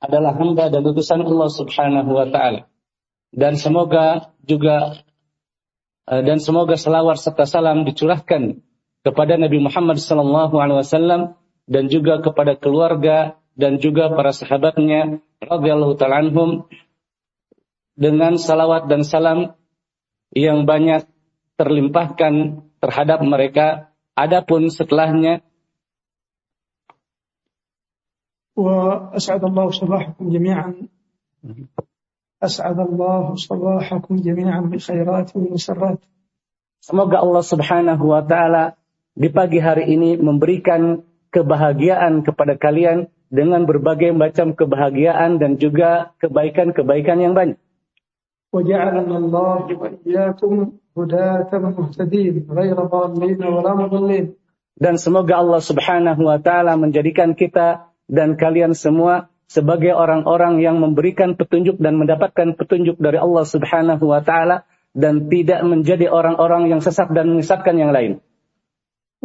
adalah hamba dan utusan Allah Subhanahu wa taala. Dan semoga juga eh, dan semoga selawat serta salam dicurahkan kepada Nabi Muhammad sallallahu alaihi wasallam dan juga kepada keluarga dan juga para sahabatnya radhiyallahu taala anhum dengan salawat dan salam yang banyak terlimpahkan terhadap mereka adapun setelahnya وأسعد الله صباحكم جميعا أسعد الله صباحكم جميعا بالخيرات والمسرات Semoga Allah Subhanahu wa taala di pagi hari ini memberikan kebahagiaan kepada kalian dengan berbagai macam kebahagiaan dan juga kebaikan-kebaikan yang banyak. وجعلنا الله وإياكم هداة مهتدين غير ضالين ولا مضلين Dan semoga Allah Subhanahu wa taala menjadikan kita dan kalian semua sebagai orang-orang yang memberikan petunjuk dan mendapatkan petunjuk dari Allah Subhanahu wa taala dan tidak menjadi orang-orang yang sesat dan menyesatkan yang lain.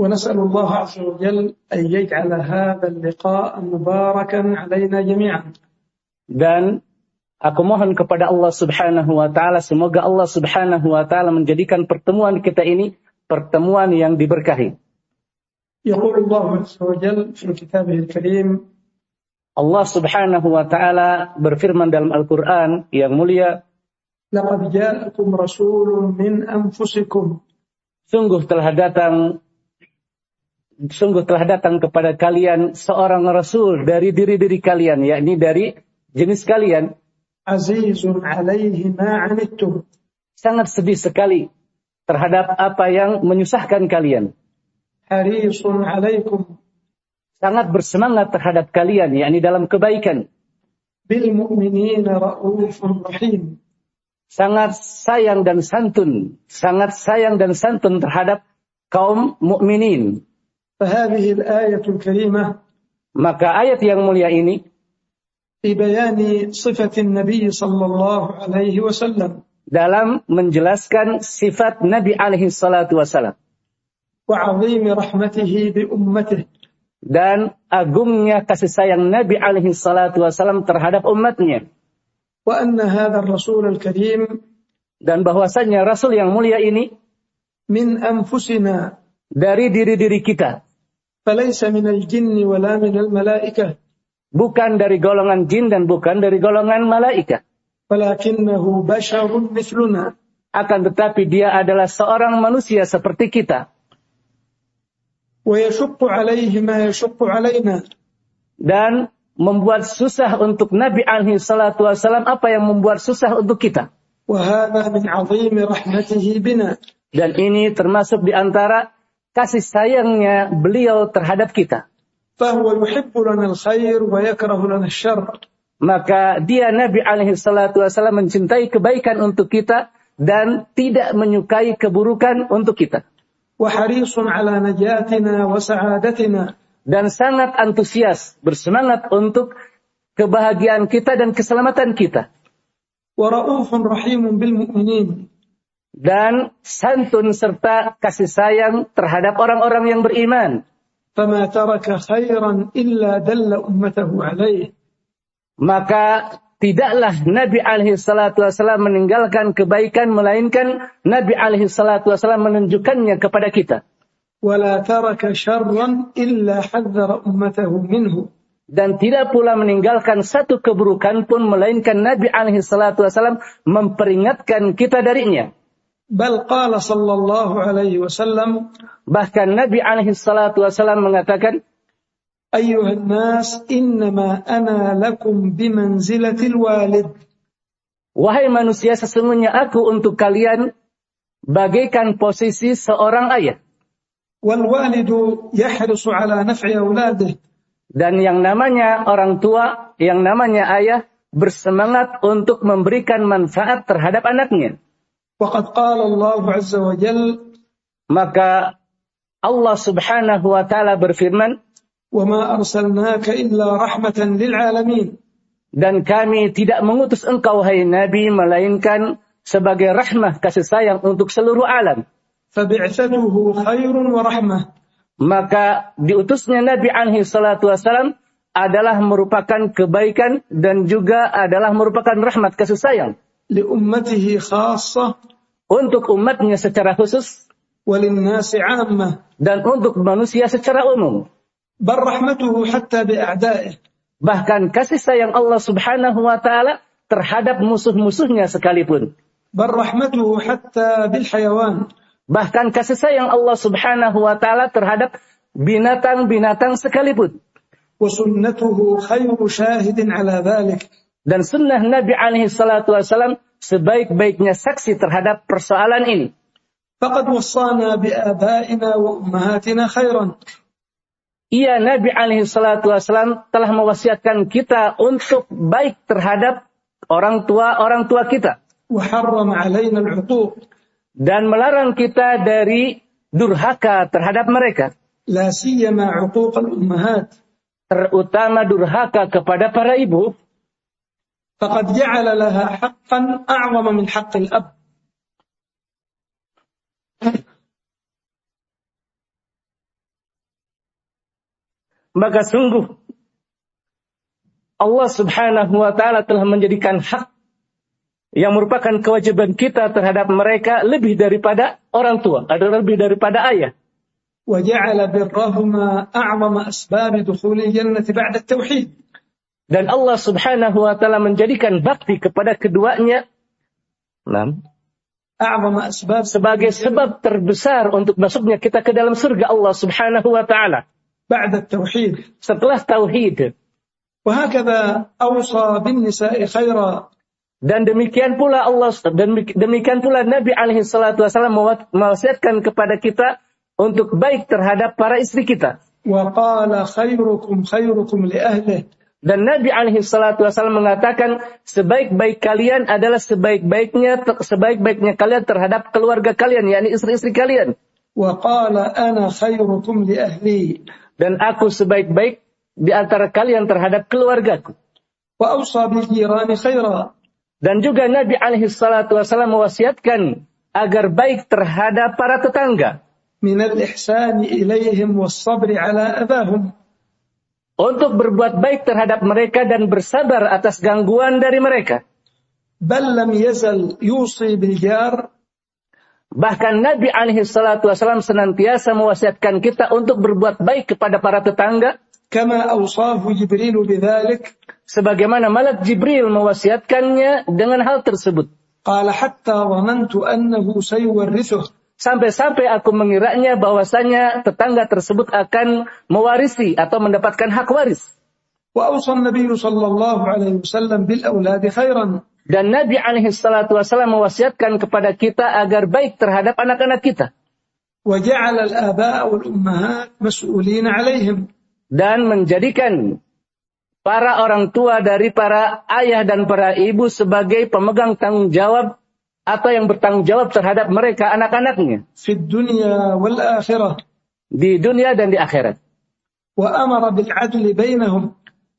ونسأل الله عز وجل أن يجعل هذا اللقاء مباركا علينا جميعا Dan aku mohon kepada Allah Subhanahu wa taala semoga Allah Subhanahu wa taala menjadikan pertemuan kita ini pertemuan yang diberkahi. يقول الله عز وجل في كتابه الكريم Allah Subhanahu wa taala berfirman dalam Al-Qur'an yang mulia, "Laqad ja'akum rasulun min anfusikum." Sungguh telah datang sungguh telah datang kepada kalian seorang rasul dari diri-diri kalian, yakni dari jenis kalian. Azizun 'alaihi ma'anittum. Sangat sedih sekali terhadap apa yang menyusahkan kalian. Harisun 'alaikum sangat bersemangat terhadap kalian yakni dalam kebaikan بالمؤمنين رؤوف رحيم sangat sayang dan santun sangat sayang dan santun terhadap kaum mukminin فهذه الآية الكريمة maka ayat yang mulia ini في بيان صفة النبي صلى الله عليه وسلم dalam menjelaskan sifat Nabi alaihi salatu wasalam وعظيم رحمته بأمته dan agungnya kasih sayang Nabi alaihi salatu wasallam terhadap umatnya. Wa anna hadha rasul al-karim dan bahwasanya rasul yang mulia ini min anfusina dari diri-diri kita. Falaysa min al-jinni wala min al-malaikah. Bukan dari golongan jin dan bukan dari golongan malaikat. Walakinnahu basharun mithluna. Akan tetapi dia adalah seorang manusia seperti kita. Dan membuat susah untuk Nabi alaihi salatu wasallam apa yang membuat susah untuk kita. Dan ini termasuk di antara kasih sayangnya beliau terhadap kita. Maka dia Nabi alaihi salatu wasallam mencintai kebaikan untuk kita dan tidak menyukai keburukan untuk kita وحريص على نجاتنا وسعادتنا dan sangat antusias bersemangat untuk kebahagiaan kita dan keselamatan kita ورؤوف رحيم بالمؤمنين dan santun serta kasih sayang terhadap orang-orang yang beriman فما ترك خيرا إلا دل أمته عليه maka tidaklah Nabi alaihi salatu wasallam meninggalkan kebaikan melainkan Nabi alaihi salatu wasallam menunjukkannya kepada kita ولا ترك شرا إلا حذر أمته منه dan tidak pula meninggalkan satu keburukan pun melainkan Nabi alaihi salatu wasallam memperingatkan kita darinya بل قال صلى الله عليه وسلم bahkan Nabi alaihi salatu wasallam mengatakan أيها nas innama ana lakum bimanzilatil walid Wahai manusia sesungguhnya aku untuk kalian bagaikan posisi seorang ayah wal walidu yahrisu ala naf'i awladih. dan yang namanya orang tua, yang namanya ayah bersemangat untuk memberikan manfaat terhadap anaknya. Maka Allah Subhanahu wa taala berfirman وما أرسلناك إلا رحمة للعالمين dan kami tidak mengutus engkau hai nabi melainkan sebagai rahmah kasih sayang untuk seluruh alam فبعثته خير ورحمة maka diutusnya Nabi alaihi salatu wasalam adalah merupakan kebaikan dan juga adalah merupakan rahmat kasih sayang لأمته خاصة untuk umatnya secara khusus وللناس عامة dan untuk manusia secara umum. بل رحمته حتى بأعدائه Bahkan kasih sayang Allah Subhanahu wa taala terhadap musuh-musuhnya sekalipun. بل رحمته حتى بالحيوان Bahkan kasih sayang Allah Subhanahu wa taala terhadap binatang-binatang sekalipun. وسنته خير شاهد على ذلك Dan sunnah Nabi alaihi salatu wasallam sebaik-baiknya saksi terhadap persoalan ini. فقد وصانا بآبائنا وأمهاتنا خيرا Ia Nabi alaihi salatu wasallam telah mewasiatkan kita untuk baik terhadap orang tua orang tua kita وحرم علينا العقوق dan melarang kita dari durhaka terhadap mereka, لا سيما عقوق الأمهات terutama durhaka kepada para ibu. فقد جعل لها حقا أعظم من حق الأب Maka sungguh Allah Subhanahu wa taala telah menjadikan hak yang merupakan kewajiban kita terhadap mereka lebih daripada orang tua, adalah lebih daripada ayah. وجعل برهما أعظم أسباب دخول الجنة بعد التوحيد Dan Allah Subhanahu wa taala menjadikan bakti kepada keduanya Nah, أعظم أسباب sebagai sebab terbesar untuk masuknya kita ke dalam surga Allah Subhanahu wa taala بعد التوحيد setelah tauhid. وهكذا أوصى بالنساء خيرا Dan demikian pula Allah dan demikian pula Nabi alaihi salatu wasallam mewa- mewasiatkan kepada kita untuk baik terhadap para istri kita. وقال خيركم خيركم لأهله Dan Nabi alaihi salatu wasallam mengatakan sebaik-baik kalian adalah sebaik-baiknya sebaik-baiknya kalian terhadap keluarga kalian yakni istri-istri kalian. wa qala ana khairukum li ahli dan aku sebaik-baik di antara kalian terhadap keluargaku. Wa awsa jirani khaira. Dan juga Nabi alaihi salatu wasallam mewasiatkan agar baik terhadap para tetangga. Min al-ihsani ilaihim was ala adahum. Untuk berbuat baik terhadap mereka dan bersabar atas gangguan dari mereka. Bal lam yazal yusi bil jar Bahkan Nabi alaihi salatu wasallam senantiasa mewasiatkan kita untuk berbuat baik kepada para tetangga. كما أوصاه جبريل بذلك Sebagaimana Malak Jibril mewasiatkannya dengan hal tersebut. قال حتى ظننت أنه سيورثه Sampai-sampai aku mengiranya bahwasanya tetangga tersebut akan mewarisi atau mendapatkan hak waris. وأوصى النبي صلى الله عليه وسلم بالأولاد خيرا Dan Nabi alaihi salatu wasallam mewasiatkan kepada kita agar baik terhadap anak-anak kita. وجعل الآباء والأمهات مسؤولين عليهم Dan menjadikan para orang tua dari para ayah dan para ibu sebagai pemegang tanggung jawab atau yang bertanggung jawab terhadap mereka anak-anaknya في الدنيا والآخرة di dunia dan di akhirat. وأمر بالعدل بينهم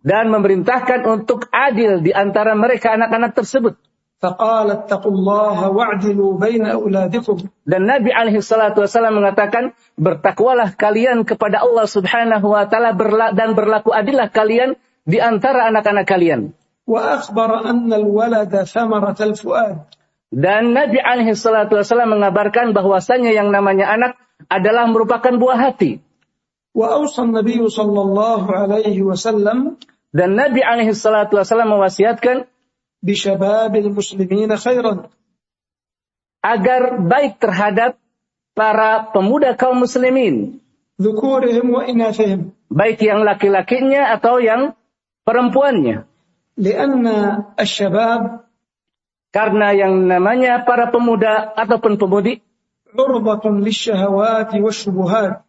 Dan memerintahkan untuk adil di antara mereka anak-anak tersebut. فقال اتقوا الله واعدلوا بين أولادكم Dan Nabi alaihi salatu wasallam mengatakan, bertakwalah kalian kepada Allah subhanahu wa ta'ala berla- dan berlaku adillah kalian di antara anak-anak kalian. وأخبر أن الولد ثمرة الفؤاد Dan Nabi alaihi salatu wasallam mengabarkan bahwasanya yang namanya anak adalah merupakan buah hati. وأوصى النبي صلى الله عليه وسلم dan Nabi alaihi salatu wasallam mewasiatkan bisyababil muslimin khairan. agar baik terhadap para pemuda kaum muslimin. Dzukurihim wa inathihim baik yang laki-lakinya atau yang perempuannya. Karena asyabab. Karena yang namanya para pemuda ataupun pemudi. Urbatun lisyahawati wasyubuhat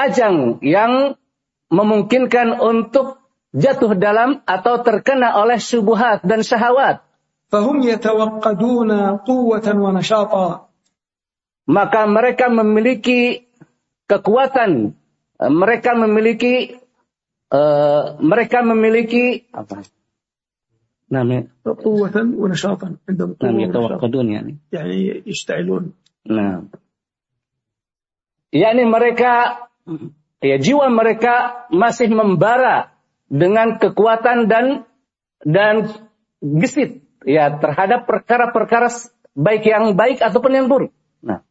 ajang yang memungkinkan untuk jatuh dalam atau terkena oleh subuhat dan syahwat. Fahum yatawaqqaduna quwwatan wa nashata. Maka mereka memiliki kekuatan, eh, mereka memiliki uh, mereka memiliki apa? Namanya quwwatan wa nashatan. Namanya ya, tawaqqadun yani. Yani yashta'ilun. Nah. Yani mereka ya jiwa mereka masih membara dengan kekuatan dan dan gesit ya terhadap perkara-perkara baik yang baik ataupun yang buruk. Nah,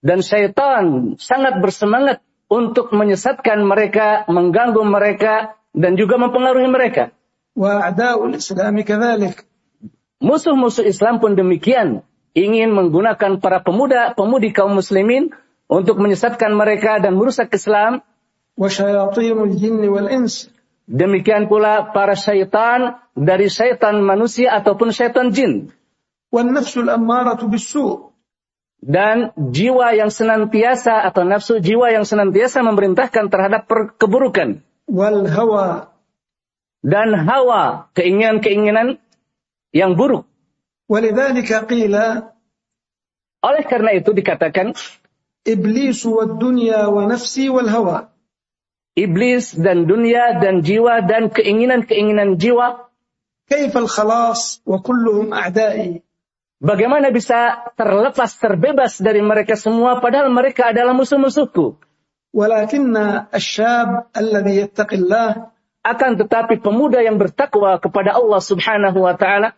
dan syaitan sangat bersemangat untuk menyesatkan mereka, mengganggu mereka dan juga mempengaruhi mereka. Musuh-musuh Islam pun demikian ingin menggunakan para pemuda, pemudi kaum muslimin untuk menyesatkan mereka dan merusak Islam Demikian pula para syaitan dari syaitan manusia ataupun syaitan jin. Dan jiwa yang senantiasa atau nafsu jiwa yang senantiasa memerintahkan terhadap keburukan. Dan hawa, keinginan-keinginan yang buruk. Oleh karena itu dikatakan Iblis wa dunia wa nafsi wal hawa iblis dan dunia dan jiwa dan keinginan-keinginan jiwa. Bagaimana bisa terlepas terbebas dari mereka semua padahal mereka adalah musuh-musuhku? akan tetapi pemuda yang bertakwa kepada Allah Subhanahu wa taala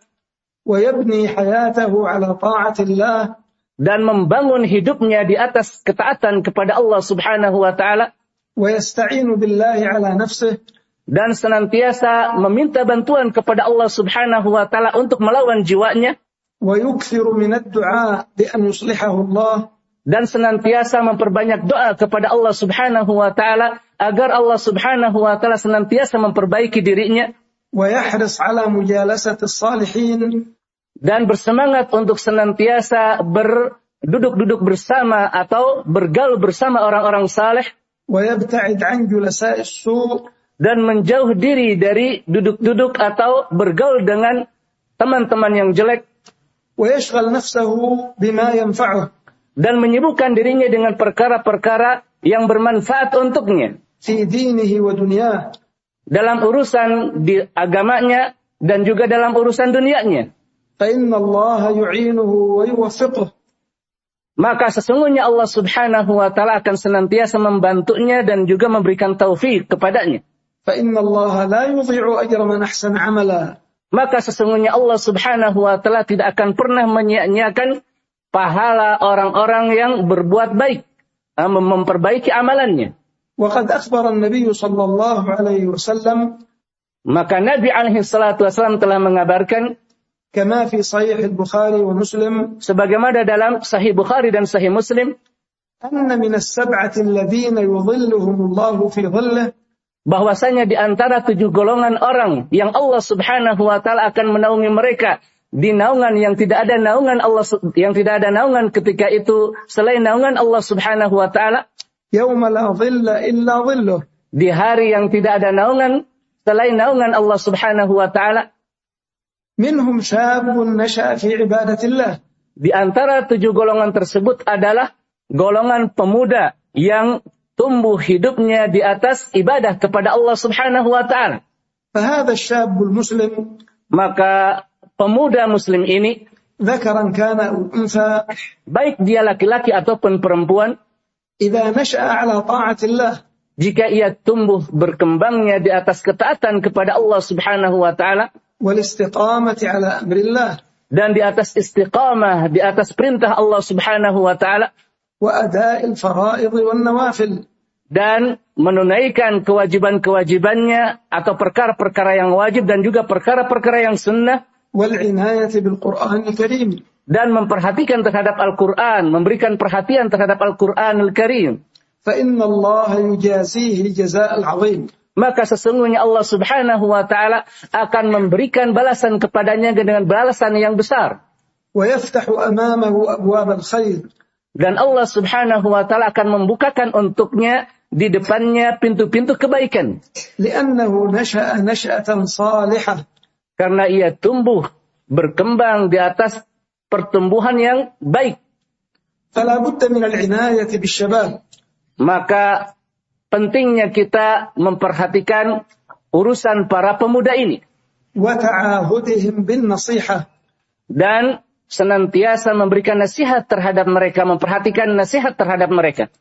dan membangun hidupnya di atas ketaatan kepada Allah Subhanahu wa taala ويستعين بالله على نفسه dan senantiasa meminta bantuan kepada Allah Subhanahu wa taala untuk melawan jiwanya ويكثر من الدعاء بأن يصلحه الله dan senantiasa memperbanyak doa kepada Allah Subhanahu wa taala agar Allah Subhanahu wa taala senantiasa memperbaiki dirinya ويحرص على مجالسة الصالحين dan bersemangat untuk senantiasa berduduk-duduk bersama atau bergaul bersama orang-orang saleh ويبتعد عن جلساء السوء dan menjauh diri dari duduk-duduk atau bergaul dengan teman-teman yang jelek ويشغل نفسه بما ينفعه dan menyibukkan dirinya dengan perkara-perkara yang bermanfaat untuknya في دينه ودنياه dalam urusan di agamanya dan juga dalam urusan dunianya. فإن الله يعينه ويوفقه maka sesungguhnya Allah Subhanahu wa taala akan senantiasa membantunya dan juga memberikan taufik kepadanya. Fa inna la yudhi'u ajra man ahsana 'amala. Maka sesungguhnya Allah Subhanahu wa taala tidak akan pernah menyia-nyiakan pahala orang-orang yang berbuat baik, eh, memperbaiki amalannya. Wa qad akhbara an sallallahu alaihi wasallam maka Nabi alaihi salatu wasallam telah mengabarkan Kama fi sahih Bukhari wa Sebagaimana dalam sahih Bukhari dan sahih Muslim. Anna minas sab'ati alladhina yudhilluhumullahu fi dhillah bahwasanya di antara tujuh golongan orang yang Allah Subhanahu wa taala akan menaungi mereka di naungan yang tidak ada naungan Allah yang tidak ada naungan ketika itu selain naungan Allah Subhanahu wa taala yauma la dhilla illa dhilluh di hari yang tidak ada naungan selain naungan Allah Subhanahu wa taala Minhum syabun nasha fi ibadatillah. Di antara tujuh golongan tersebut adalah golongan pemuda yang tumbuh hidupnya di atas ibadah kepada Allah Subhanahu wa taala. Fahadha syabul muslim maka pemuda muslim ini dzakaran kana unsa baik dia laki-laki ataupun perempuan idza nasha'a ala ta'atillah jika ia tumbuh berkembangnya di atas ketaatan kepada Allah Subhanahu wa taala wal istiqamati ala amrillah. Dan di atas istiqamah, di atas perintah Allah Subhanahu wa taala. Wa ada'il fara'id nawafil dan menunaikan kewajiban-kewajibannya atau perkara-perkara yang wajib dan juga perkara-perkara yang sunnah. Wal inayati bil Karim. Dan memperhatikan terhadap Al-Qur'an, memberikan perhatian terhadap Al-Qur'anul Karim. Fa inna Allah yujazihi jazaa'al 'azim maka sesungguhnya Allah Subhanahu wa taala akan memberikan balasan kepadanya dengan balasan yang besar. Dan Allah Subhanahu wa taala akan membukakan untuknya di depannya pintu-pintu kebaikan. Karena ia tumbuh berkembang di atas pertumbuhan yang baik. Maka pentingnya kita memperhatikan urusan para pemuda ini. Dan senantiasa memberikan nasihat terhadap mereka, memperhatikan nasihat terhadap mereka.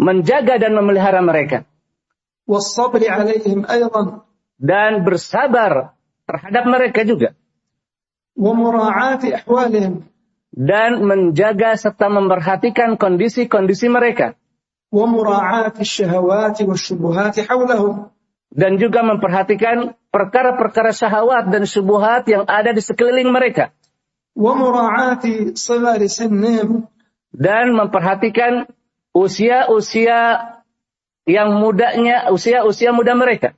Menjaga dan memelihara mereka. Dan bersabar terhadap mereka juga dan menjaga serta memperhatikan kondisi-kondisi mereka. dan juga memperhatikan perkara-perkara syahwat dan subuhat yang ada di sekeliling mereka. dan memperhatikan usia-usia yang mudanya, usia-usia muda mereka.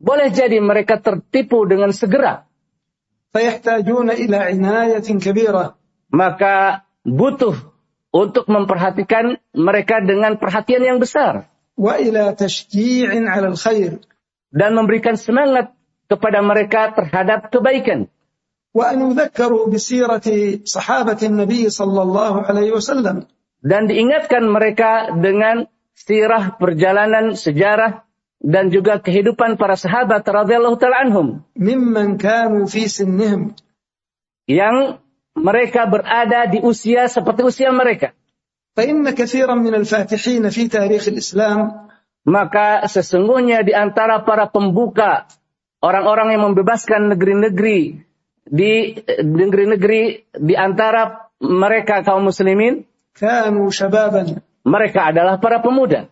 Boleh jadi mereka tertipu dengan segera. فيحتاجون إلى عناية كبيرة maka butuh untuk memperhatikan mereka dengan perhatian yang besar وإلى تشجيع على الخير dan memberikan semangat kepada mereka terhadap kebaikan وأن يذكروا بسيرة صحابة النبي صلى الله عليه وسلم dan diingatkan mereka dengan sirah perjalanan sejarah dan juga kehidupan para sahabat radhiyallahu taala anhum. Mimman kanu fi sinnihim. Yang mereka berada di usia seperti usia mereka. Fa inna katsiran min al-fatihin fi tarikh al-islam. Maka sesungguhnya di antara para pembuka orang-orang yang membebaskan negeri-negeri di negeri-negeri di antara mereka kaum muslimin kanu syababan. mereka adalah para pemuda.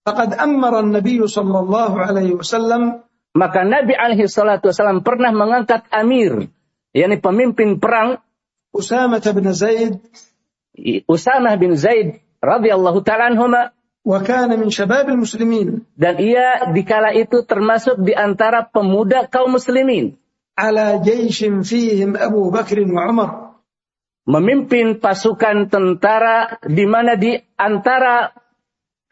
Faqad ammara Nabi sallallahu alaihi wasallam. Maka Nabi alaihi salatu wasallam pernah mengangkat amir yakni pemimpin perang. Usama bin Zaid. Usama bin Zaid radhiyallahu taala anhuma. Wa kana min syabab muslimin dan ia dikala itu termasuk di antara pemuda kaum muslimin. Ala jaishin fihim Abu Bakr wa Umar. Memimpin pasukan tentara di mana di antara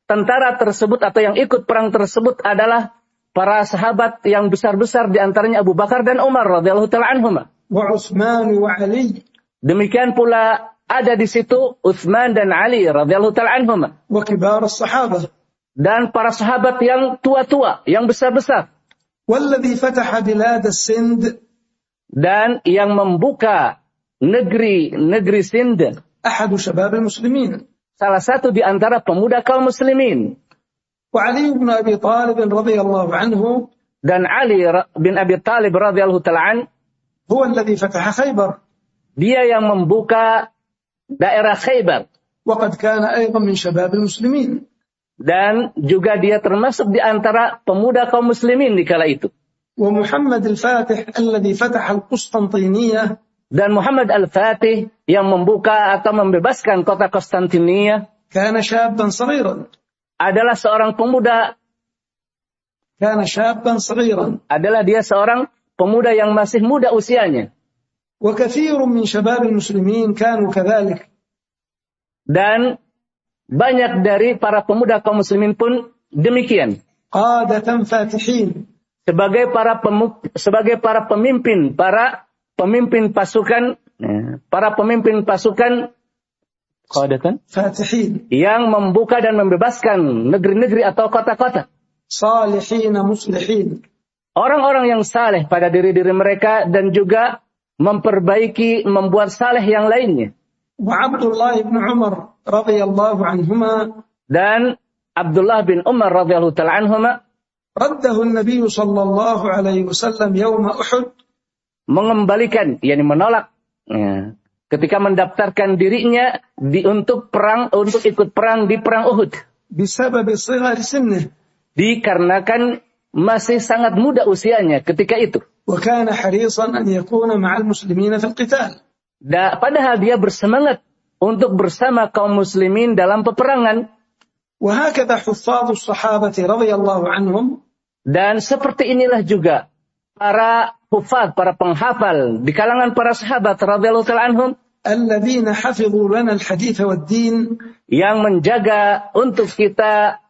tentara tersebut atau yang ikut perang tersebut adalah para sahabat yang besar-besar di antaranya Abu Bakar dan Umar radhiyallahu taala anhum. Wa Utsman wa Ali. Demikian pula ada di situ Utsman dan Ali radhiyallahu taala anhum. Wa kibar sahabah. Dan para sahabat yang tua-tua, yang besar-besar. Walladhi fataha bilad sind dan yang membuka negeri negeri Sind. Ahadu syabab muslimin salah satu di antara pemuda kaum muslimin وعلي بن أبي طالب رضي الله عنه dan Ali ra- bin Abi Talib radhiyallahu taala an, هو الذي فتح خيبر dia yang membuka daerah Khaybar وقد كان أيضا من شباب المسلمين dan juga dia termasuk di antara pemuda kaum muslimin di kala itu ومحمد الفاتح الذي فتح القسطنطينية dan Muhammad Al-Fatih yang membuka atau membebaskan kota Konstantinia adalah seorang pemuda. Adalah dia seorang pemuda yang masih muda usianya. Dan banyak dari para pemuda kaum muslimin pun demikian. Sebagai para pemimpin para pemimpin pasukan Ya. para pemimpin pasukan Qadatan Fatihin yang membuka dan membebaskan negeri-negeri atau kota-kota. Salihin muslihin. Orang-orang yang saleh pada diri-diri mereka dan juga memperbaiki membuat saleh yang lainnya. Wa Abdullah bin Umar radhiyallahu anhuma dan Abdullah bin Umar radhiyallahu taala anhuma raddahu Nabi sallallahu alaihi wasallam yawm Uhud mengembalikan yakni menolak Ya. Ketika mendaftarkan dirinya di, untuk perang untuk ikut perang di perang Uhud. Bisa Dikarenakan masih sangat muda usianya ketika itu. Da, padahal dia bersemangat untuk bersama kaum muslimin dalam peperangan. Dan seperti inilah juga para hufad, para penghafal di kalangan para sahabat radhiyallahu taala anhum alladzina hafidhu lana al-hadits wad-din. yang menjaga untuk kita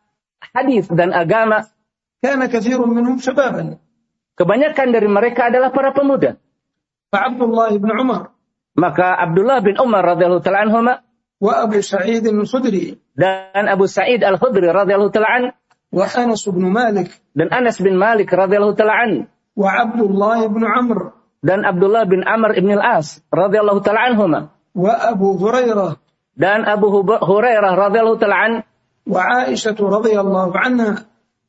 hadis dan agama. Kana katsirun minhum shababan kebanyakan dari mereka adalah para pemuda. Fa Abdullah bin Umar. Maka Abdullah bin Umar radhiyallahu taala anhuma wa Abu Sa'id al-Khudri. dan Abu Sa'id al-Khudri radhiyallahu taala an wa Anas bin Malik. dan Anas bin Malik radhiyallahu taala an wa Abdullah ibn Amr. Dan Abdullah bin Amr ibn al-As radhiyallahu taala anhuma. Wa Abu Hurairah. Dan Abu Hurairah radhiyallahu taala an wa Aisyah radhiyallahu anha.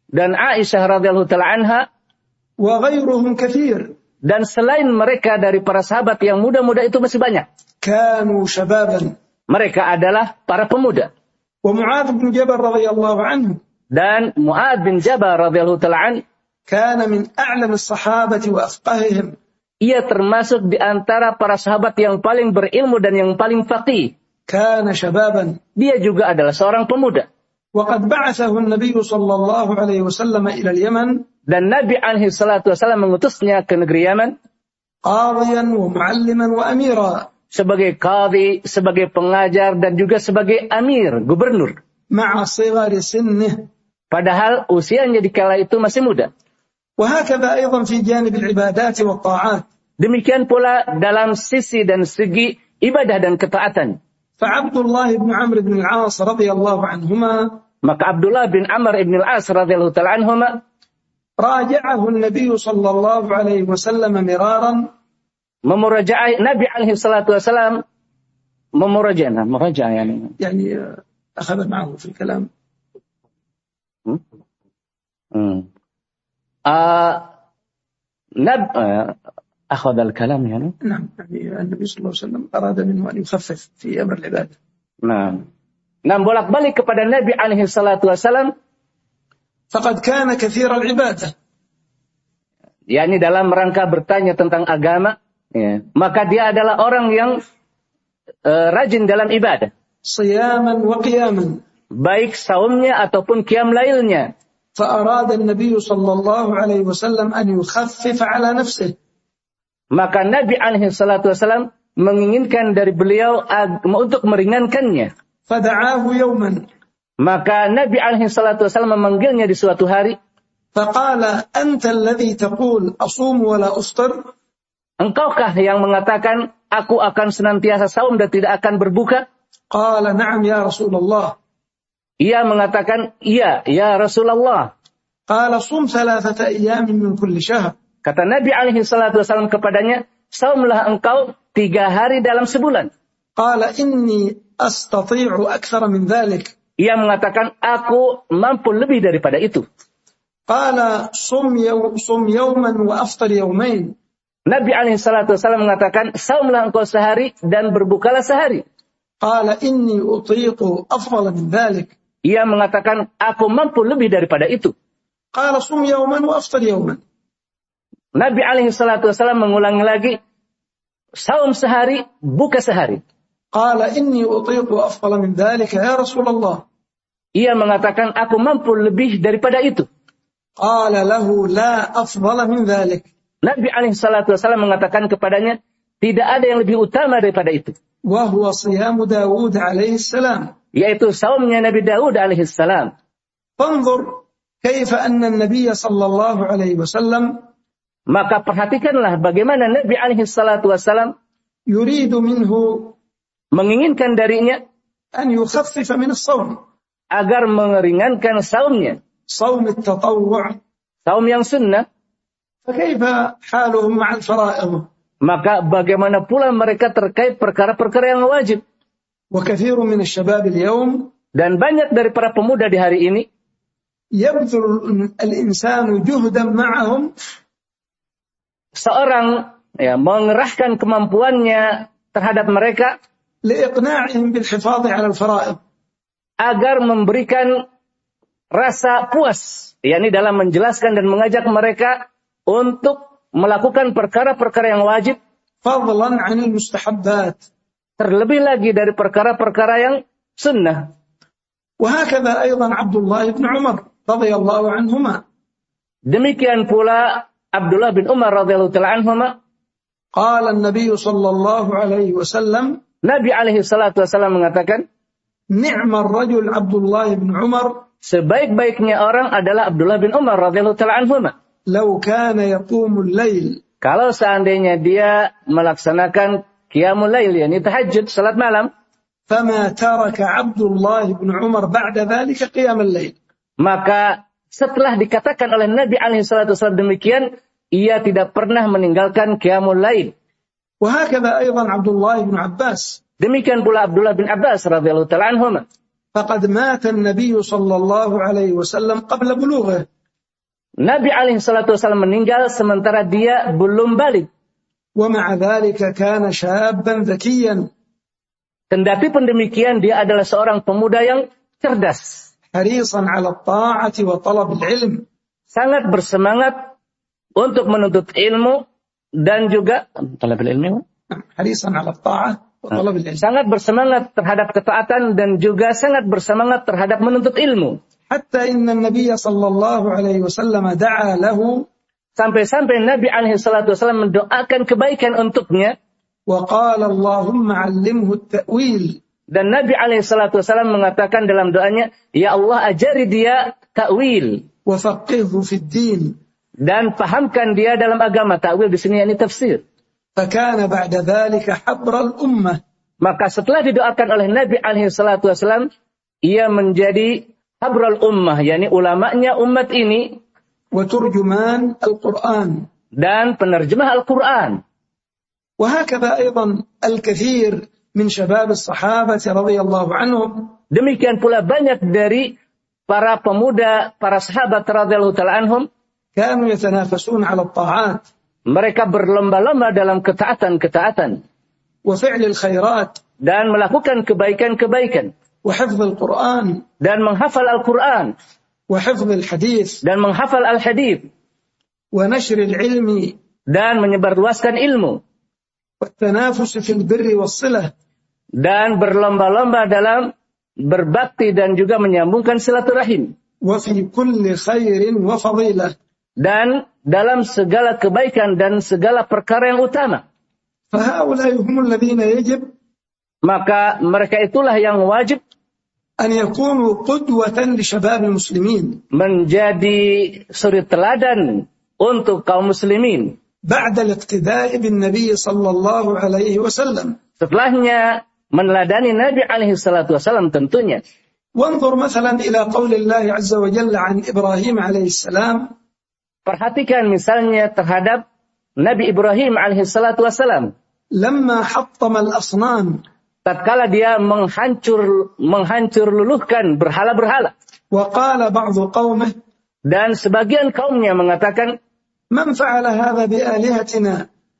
Dan Aisyah radhiyallahu taala anha. Wa ghairuhum katsir dan selain mereka dari para sahabat yang muda-muda itu masih banyak. Kanu shababan mereka adalah para pemuda. Wa Muadz bin Jabal radhiyallahu anhu. Dan Muadz bin Jabal radhiyallahu taala anhu an كان من أعلم الصحابة وأفقههم ia termasuk di antara para sahabat yang paling berilmu dan yang paling faqih. كان شبابا Dia juga adalah seorang pemuda. وقد بعثه النبي صلى الله عليه وسلم إلى اليمن Dan Nabi alaihi salatu wasallam mengutusnya ke negeri Yaman قاضيا ومعلما وأميرا sebagai qadhi, sebagai pengajar dan juga sebagai amir, gubernur. مع صغر سنه Padahal usianya di kala itu masih muda. وهكذا أيضا في جانب العبادات والطاعات Demikian pula dalam sisi dan segi ibadah dan ketaatan. فعبد الله بن عمرو بن العاص رضي الله عنهما Maka Abdullah bin Amr ibn al-As radhiyallahu taala anhuma راجعه النبي صلى الله عليه وسلم مرارا memurajaah Nabi alaihi salatu wasallam memurajaah, murajaah yani. يعني أخذ معه في الكلام Hmm. Ah, nab uh, akhadha al-kalam yani. نعم يعني النبي صلى الله عليه وسلم أراد منه أن يخفف في أمر العبادة Nah. Nah, bolak-balik kepada Nabi alaihi salatu wasallam فقد كان كثير العبادة yakni dalam rangka bertanya tentang agama, ya, maka dia adalah orang yang eh, rajin dalam ibadah, صياما وقياما baik saumnya ataupun kiam lailnya. فأراد النبي صلى الله عليه وسلم أن يخفف على نفسه Maka Nabi alaihi salatu wasallam menginginkan dari beliau ag- untuk meringankannya. فدعاه يوما Maka Nabi alaihi salatu wasallam memanggilnya di suatu hari, فقال أنت الذي تقول أصوم ولا أفطر "Engkaukah yang mengatakan aku akan senantiasa saum dan tidak akan berbuka?" قال نعم يا رسول الله Ia mengatakan, "Iya, ya Rasulullah." Qala sum ayyamin min kulli syahr. Kata Nabi alaihi salatu wasallam kepadanya, "Saumlah engkau tiga hari dalam sebulan." Qala inni astati'u akthara min dhalik. Ia mengatakan, "Aku mampu lebih daripada itu." Qala sum yaw, sum yawman wa aftar yawmain. Nabi alaihi salatu wasallam mengatakan, "Saumlah engkau sehari dan berbukalah sehari." Qala inni utiqu afdal min dhalik. Ia mengatakan, aku mampu lebih daripada itu. Qala sum wa aftar. Nabi alaihi salatu wasallam mengulangi lagi, saum sehari, buka sehari. Qala inni utiqu min dhalika ya Rasulullah. Ia mengatakan, aku mampu lebih daripada itu. Qala lahu la min dhalik. Nabi alaihi salatu wasallam mengatakan kepadanya, tidak ada yang lebih utama daripada itu. Wa huwa siyamu Dawud alaihi salam yaitu saumnya Nabi Daud alaihissalam. Fanzur kaifa anna Nabi sallallahu alaihi wasallam maka perhatikanlah bagaimana Nabi alaihi salatu wasallam yuridu minhu menginginkan darinya an yukhaffifa min as-saum agar mengeringankan saumnya. Saum at-tatawwu' saum yang sunnah. Kaifa haluhum ma'al fara'id? Maka bagaimana pula mereka terkait perkara-perkara yang wajib? Dan banyak dari para pemuda di hari ini seorang ya, mengerahkan kemampuannya terhadap mereka agar memberikan rasa puas yakni dalam menjelaskan dan mengajak mereka untuk melakukan perkara-perkara yang wajib terlebih lagi dari perkara-perkara yang sunnah. وهكذا أيضا عبد الله بن عمر رضي الله عنهما Demikian pula Abdullah bin Umar radhiyallahu taala anhuma, قال النبي صلى الله عليه وسلم Nabi alaihi salatu wasallam mengatakan, نعم الرجل عبد الله بن عمر sebaik-baiknya orang adalah Abdullah bin Umar radhiyallahu taala anhuma. لو كان يقوم الليل Kalau seandainya dia melaksanakan qiyamul lail, yakni tahajud, salat malam, فما ترك عبد الله بن عمر بعد ذلك قيام الليل maka setelah dikatakan oleh Nabi alaihi salatu wasallam demikian, ia tidak pernah meninggalkan qiyamul lail. وهكذا أيضا عبد الله بن عباس Demikian pula Abdullah bin Abbas radhiyallahu taala anhuma. فقد مات النبي صلى الله عليه وسلم قبل بلوغه Nabi alaihi salatu wasallam meninggal sementara dia belum balik. ومع ذلك كان شابا ذكيا Kendati pun demikian dia adalah seorang pemuda yang cerdas, حريصا على الطاعة وطلب العلم sangat bersemangat untuk menuntut ilmu dan juga talab ilmu حريصا على الطاعة وطلب العلم sangat bersemangat terhadap ketaatan dan juga sangat bersemangat terhadap menuntut ilmu. حتى إن النبي صلى الله عليه وسلم دعا له Sampai-sampai Nabi alaihi salatu wasallam mendoakan kebaikan untuknya. Wa Allahumma 'allimhu ta'wil Dan Nabi alaihi salatu wasallam mengatakan dalam doanya, "Ya Allah, ajari dia ta'wil." Wa faqihhu din. Dan pahamkan dia dalam agama. Ta'wil di sini yakni tafsir. Fakana ba'da ummah. Maka setelah didoakan oleh Nabi alaihi salatu wasallam, ia menjadi habrul ummah, yakni ulamanya umat ini وترجمان القرآن dan penerjemah Al-Qur'an. وهكذا أيضا الكثير من شباب الصحابة رضي الله عنهم Demikian pula banyak dari para pemuda, para sahabat radhiyallahu taala anhum, كانوا يتنافسون على الطاعات mereka berlomba-lomba dalam ketaatan-ketaatan وفعل الخيرات dan melakukan kebaikan-kebaikan وحفظ القرآن dan menghafal Al-Qur'an وحفظ الحديث dan menghafal Al-Hadith ونشر العلم dan menyebarluaskan ilmu والتنافس في البر والصلة dan berlomba-lomba dalam berbakti dan juga menyambungkan silaturahim وفي كل خير وفضيلة dan dalam segala kebaikan dan segala perkara yang utama فهؤلاء هم الذين يجب maka mereka itulah yang wajib أن يكونوا قدوة لشباب المسلمين. من جادي suri teladan untuk kaum مسلمين. بعد الاقتداء بالنبي صلى الله عليه وسلم. setelahnya meneladani النبي عليه الصلاة والسلام tentunya. وانظر مثلا إلى قول الله عز وجل عن إبراهيم عليه السلام. perhatikan misalnya terhadap Nabi إبراهيم عليه الصلاة والسلام. لما حطم الأصنام tatkala dia menghancur menghancur luluhkan berhala-berhala. Dan sebagian kaumnya mengatakan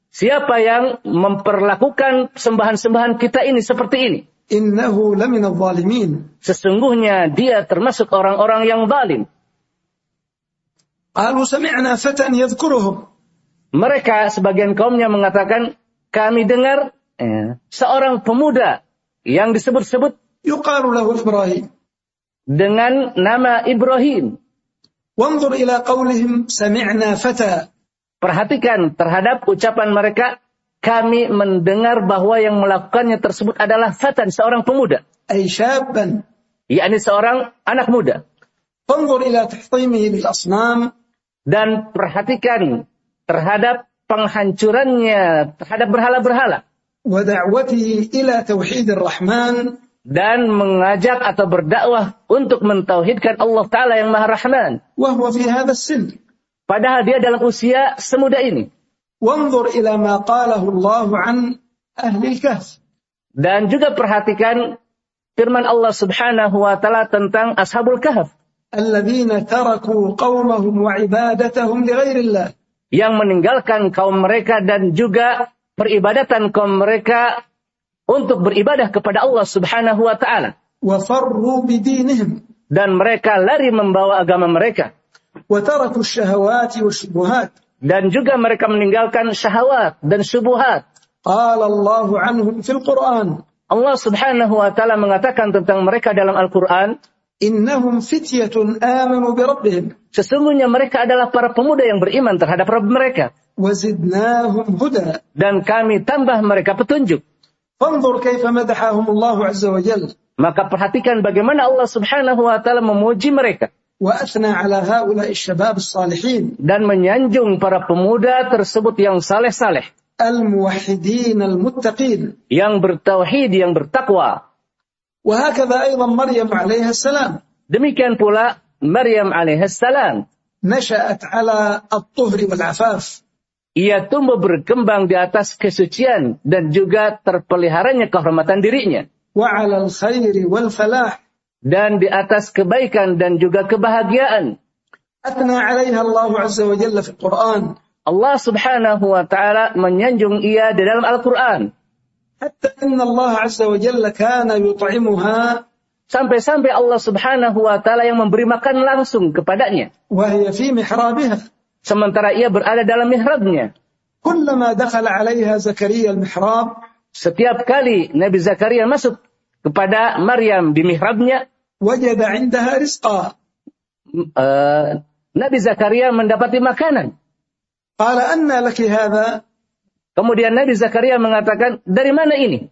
Siapa yang memperlakukan sembahan-sembahan kita ini seperti ini? Sesungguhnya dia termasuk orang-orang yang zalim. Mereka sebagian kaumnya mengatakan kami dengar Eh, seorang pemuda yang disebut-sebut Ibrahim dengan nama Ibrahim. Perhatikan terhadap ucapan mereka, kami mendengar bahwa yang melakukannya tersebut adalah fatan, seorang pemuda. Ay ini seorang anak muda. Dan perhatikan terhadap penghancurannya terhadap berhala-berhala. ودعوته إلى توحيد الرحمن dan mengajak atau berdakwah untuk mentauhidkan Allah Ta'ala yang Maha Rahman. وهو في هذا السن Padahal dia dalam usia semuda ini. وانظر إلى ما قاله الله عن أهل الكهف Dan juga perhatikan firman Allah Subhanahu wa taala tentang Ashabul Kahf الذين تركوا قومهم وعبادتهم لغير الله yang meninggalkan kaum mereka dan juga peribadatan kaum mereka untuk beribadah kepada Allah Subhanahu wa taala. Dan mereka lari membawa agama mereka. Dan juga mereka meninggalkan syahwat dan syubhat. Allah. Allah Subhanahu wa taala mengatakan tentang mereka dalam Al-Qur'an, "Innahum fityatun amanu bi rabbihim." Sesungguhnya mereka adalah para pemuda yang beriman terhadap Rabb mereka وزدناهم هدى dan kami tambah mereka petunjuk. فانظر كيف مدحهم الله عز وجل Maka perhatikan bagaimana Allah Subhanahu wa taala memuji mereka وأثنى على هؤلاء الشباب الصالحين dan menyanjung para pemuda tersebut yang saleh-saleh, الموحدين المتقين yang bertauhid, yang bertakwa. وهكذا أيضا مريم عليها السلام Demikian pula Maryam alaihissalam. نشأت على الطهر والعفاف ia tumbuh berkembang di atas kesucian dan juga terpeliharanya kehormatan dirinya. Wa khairi wal falah. Dan di atas kebaikan dan juga kebahagiaan. Atna alaiha Allah Azza wa Jalla fi Quran. Allah Subhanahu wa taala menyanjung ia di dalam Al-Qur'an. Hatta Allah Azza wa Jalla kana sampai-sampai Allah Subhanahu wa taala yang memberi makan langsung kepadanya sementara ia berada dalam mihrabnya. Kullama dakhala Zakaria al-mihrab, setiap kali Nabi Zakaria masuk kepada Maryam di mihrabnya, wajada 'indaha rizqa. Uh, Nabi Zakaria mendapati makanan. Qala anna laki hadha? Kemudian Nabi Zakaria mengatakan, "Dari mana ini?"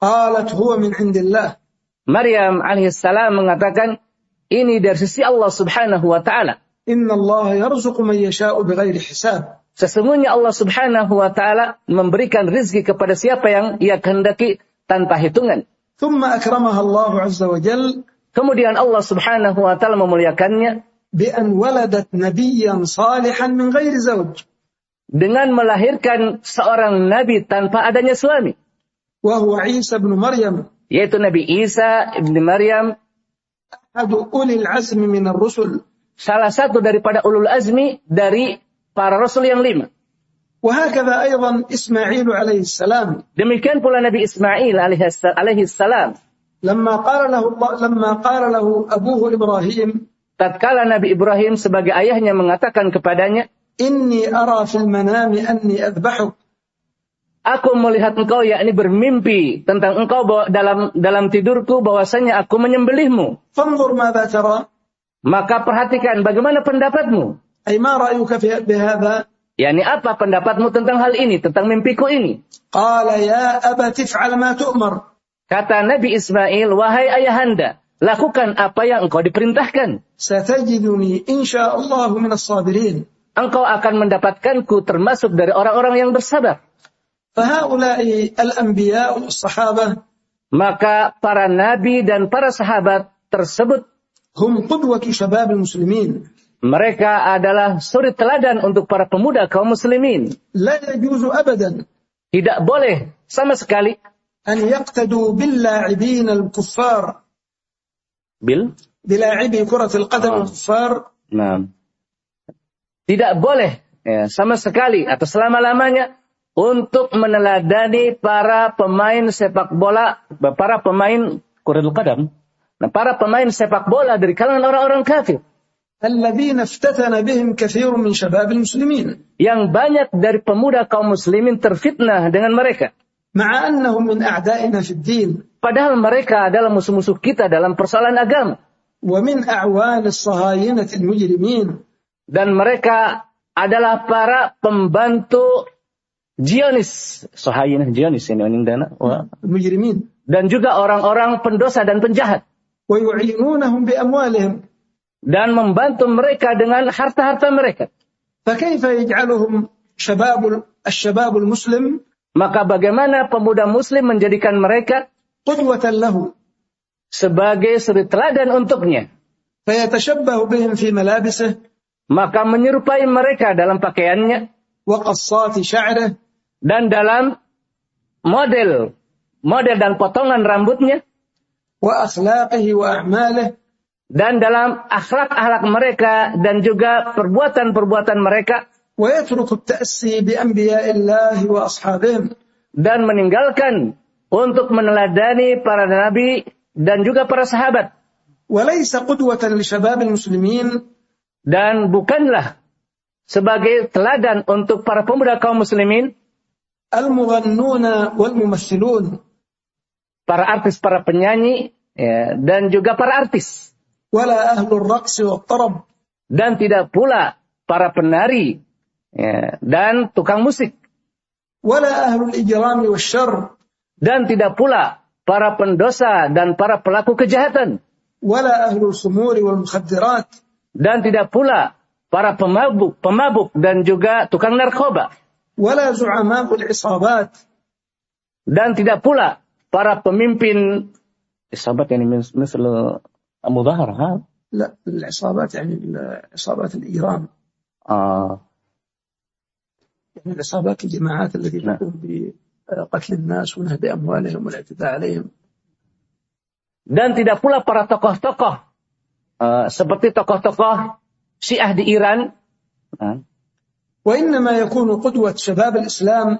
Qalat huwa min indillah. Maryam alaihissalam mengatakan, "Ini dari sisi Allah Subhanahu wa taala." Inna Allah. Sesungguhnya Allah Subhanahu wa taala memberikan rizki kepada siapa yang ia kehendaki tanpa hitungan. Kemudian Allah Subhanahu wa taala memuliakannya waladat nabiyyan salihan min ghairi zawj. Dengan melahirkan seorang nabi tanpa adanya suami. Yaitu Nabi Isa ibn Maryam. Ulil azmi min ar-rusul salah satu daripada ulul azmi dari para rasul yang lima. وهكذا أيضا إسماعيل عليه السلام Demikian pula Nabi Ismail alaihis- alaihissalam. لما قال له الله لما قال له أبوه إبراهيم Tatkala Nabi Ibrahim sebagai ayahnya mengatakan kepadanya, إني أرى في المنام أني أذبحك Aku melihat engkau yakni bermimpi tentang engkau bahwa dalam dalam tidurku bahwasanya aku menyembelihmu. فانظر ماذا ترى Maka perhatikan bagaimana pendapatmu. Aima ra'yuka bihadha? Yani apa pendapatmu tentang hal ini, tentang mimpiku ini? Qala ya aba tif'al ma tu'mar. Kata Nabi Ismail, wahai ayahanda, lakukan apa yang engkau diperintahkan. Satajiduni minas sabirin. Engkau akan mendapatkanku termasuk dari orang-orang yang bersabar. Fahaulai al-anbiya sahabah. Maka para nabi dan para sahabat tersebut Hum qudwatu syabab muslimin. Mereka adalah suri teladan untuk para pemuda kaum muslimin. La yajuzu abadan. Tidak boleh sama sekali an yaqtadu bil la'ibin al kuffar. Bil bila'ibi kurat al qadam al ah. kuffar. Naam. Tidak boleh ya, sama sekali atau selama-lamanya untuk meneladani para pemain sepak bola, para pemain kurat al-qadam. Nah, para pemain sepak bola dari kalangan orang-orang kafir. Yang banyak dari pemuda kaum muslimin terfitnah dengan mereka. Padahal mereka adalah musuh-musuh kita dalam persoalan agama. Dan mereka adalah para pembantu Zionis, Sohayinah Zionis ini Dan juga orang-orang pendosa dan penjahat dan membantu mereka dengan harta-harta mereka. Maka bagaimana pemuda muslim menjadikan mereka sebagai suri teladan untuknya? Maka menyerupai mereka dalam pakaiannya. Dan dalam model model dan potongan rambutnya wa akhlaqihi wa a'malih dan dalam akhlak-akhlak mereka dan juga perbuatan-perbuatan mereka. Wa yatruku at-ta'si bi anbiya'illah wa ashabihim. Dan meninggalkan untuk meneladani para nabi dan juga para sahabat. Walaysa qudwatan li syababil muslimin. Dan bukanlah sebagai teladan untuk para pemuda kaum muslimin. Al-mughannuna wal mumassilun para artis, para penyanyi, ya, dan juga para artis. Dan tidak pula para penari ya, dan tukang musik. Dan tidak pula para pendosa dan para pelaku kejahatan. Dan tidak pula para pemabuk, pemabuk dan juga tukang narkoba. Dan tidak pula para pemimpin sahabat yang misal mudaharah لا العصابات يعني عصابات الإيران آه. يعني العصابات الجماعات التي نعم. تقوم بقتل الناس ونهب أموالهم والاعتداء عليهم Dan tidak pula para tokoh-tokoh uh, seperti tokoh-tokoh Syiah di Iran وإنما يكون قدوة شباب الإسلام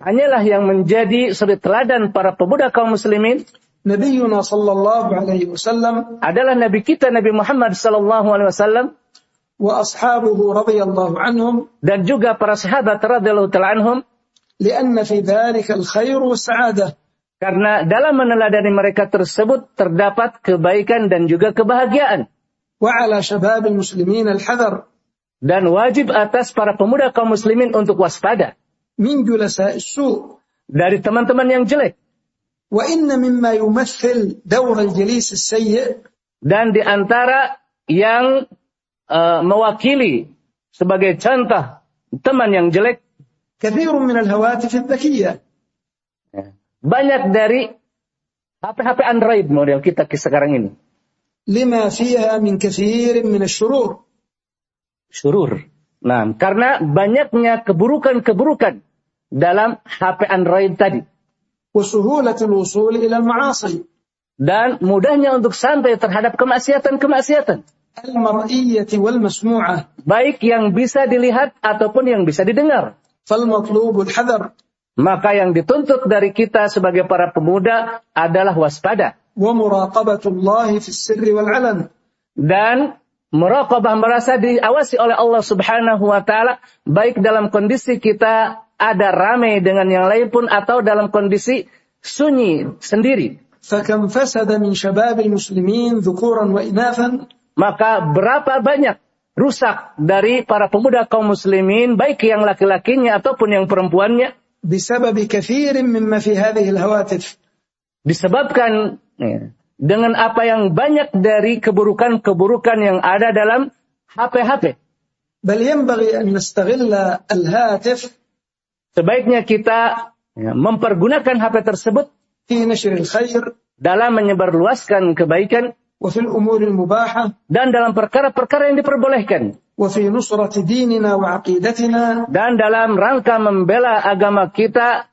hanyalah yang menjadi suri teladan para pemuda kaum muslimin. Nabiuna sallallahu alaihi wasallam. Adalah nabi kita Nabi Muhammad sallallahu alaihi wasallam. Wa ashabuhu radhiyallahu anhum. Dan juga para sahabat radhiyallahu taala anhum. Karena fi dzalika al-khair sa'adah karena dalam meneladani mereka tersebut terdapat kebaikan dan juga kebahagiaan. Wa ala muslimin al-hadar. Dan wajib atas para pemuda kaum muslimin untuk waspada min su dari teman-teman yang jelek. Wa inna mimma yumathil dawr al-jalis sayyi dan di antara yang uh, mewakili sebagai contoh teman yang jelek kathirun min al-hawatif adh ya. Banyak dari HP-HP Android model kita sekarang ini. Lima fiha min kathirin min syurur Syurur. Nah, karena banyaknya keburukan-keburukan dalam HP Android tadi. Dan mudahnya untuk sampai terhadap kemaksiatan-kemaksiatan. Baik yang bisa dilihat ataupun yang bisa didengar. Maka yang dituntut dari kita sebagai para pemuda adalah waspada. Dan meraqabah merasa diawasi oleh Allah Subhanahu wa taala baik dalam kondisi kita ada ramai dengan yang lain pun atau dalam kondisi sunyi sendiri. فكم فسد من شباب المسلمين ذكورا وإناثا Maka berapa banyak rusak dari para pemuda kaum muslimin baik yang laki-lakinya ataupun yang perempuannya بسبب كثير مما في هذه الهواتف disebabkan ya, dengan apa yang banyak dari keburukan-keburukan yang ada dalam HP-HP. بل ينبغي أن نستغل الهاتف Sebaiknya kita ya, mempergunakan HP tersebut dalam menyebarluaskan kebaikan dan dalam perkara-perkara yang diperbolehkan. Dan dalam rangka membela agama kita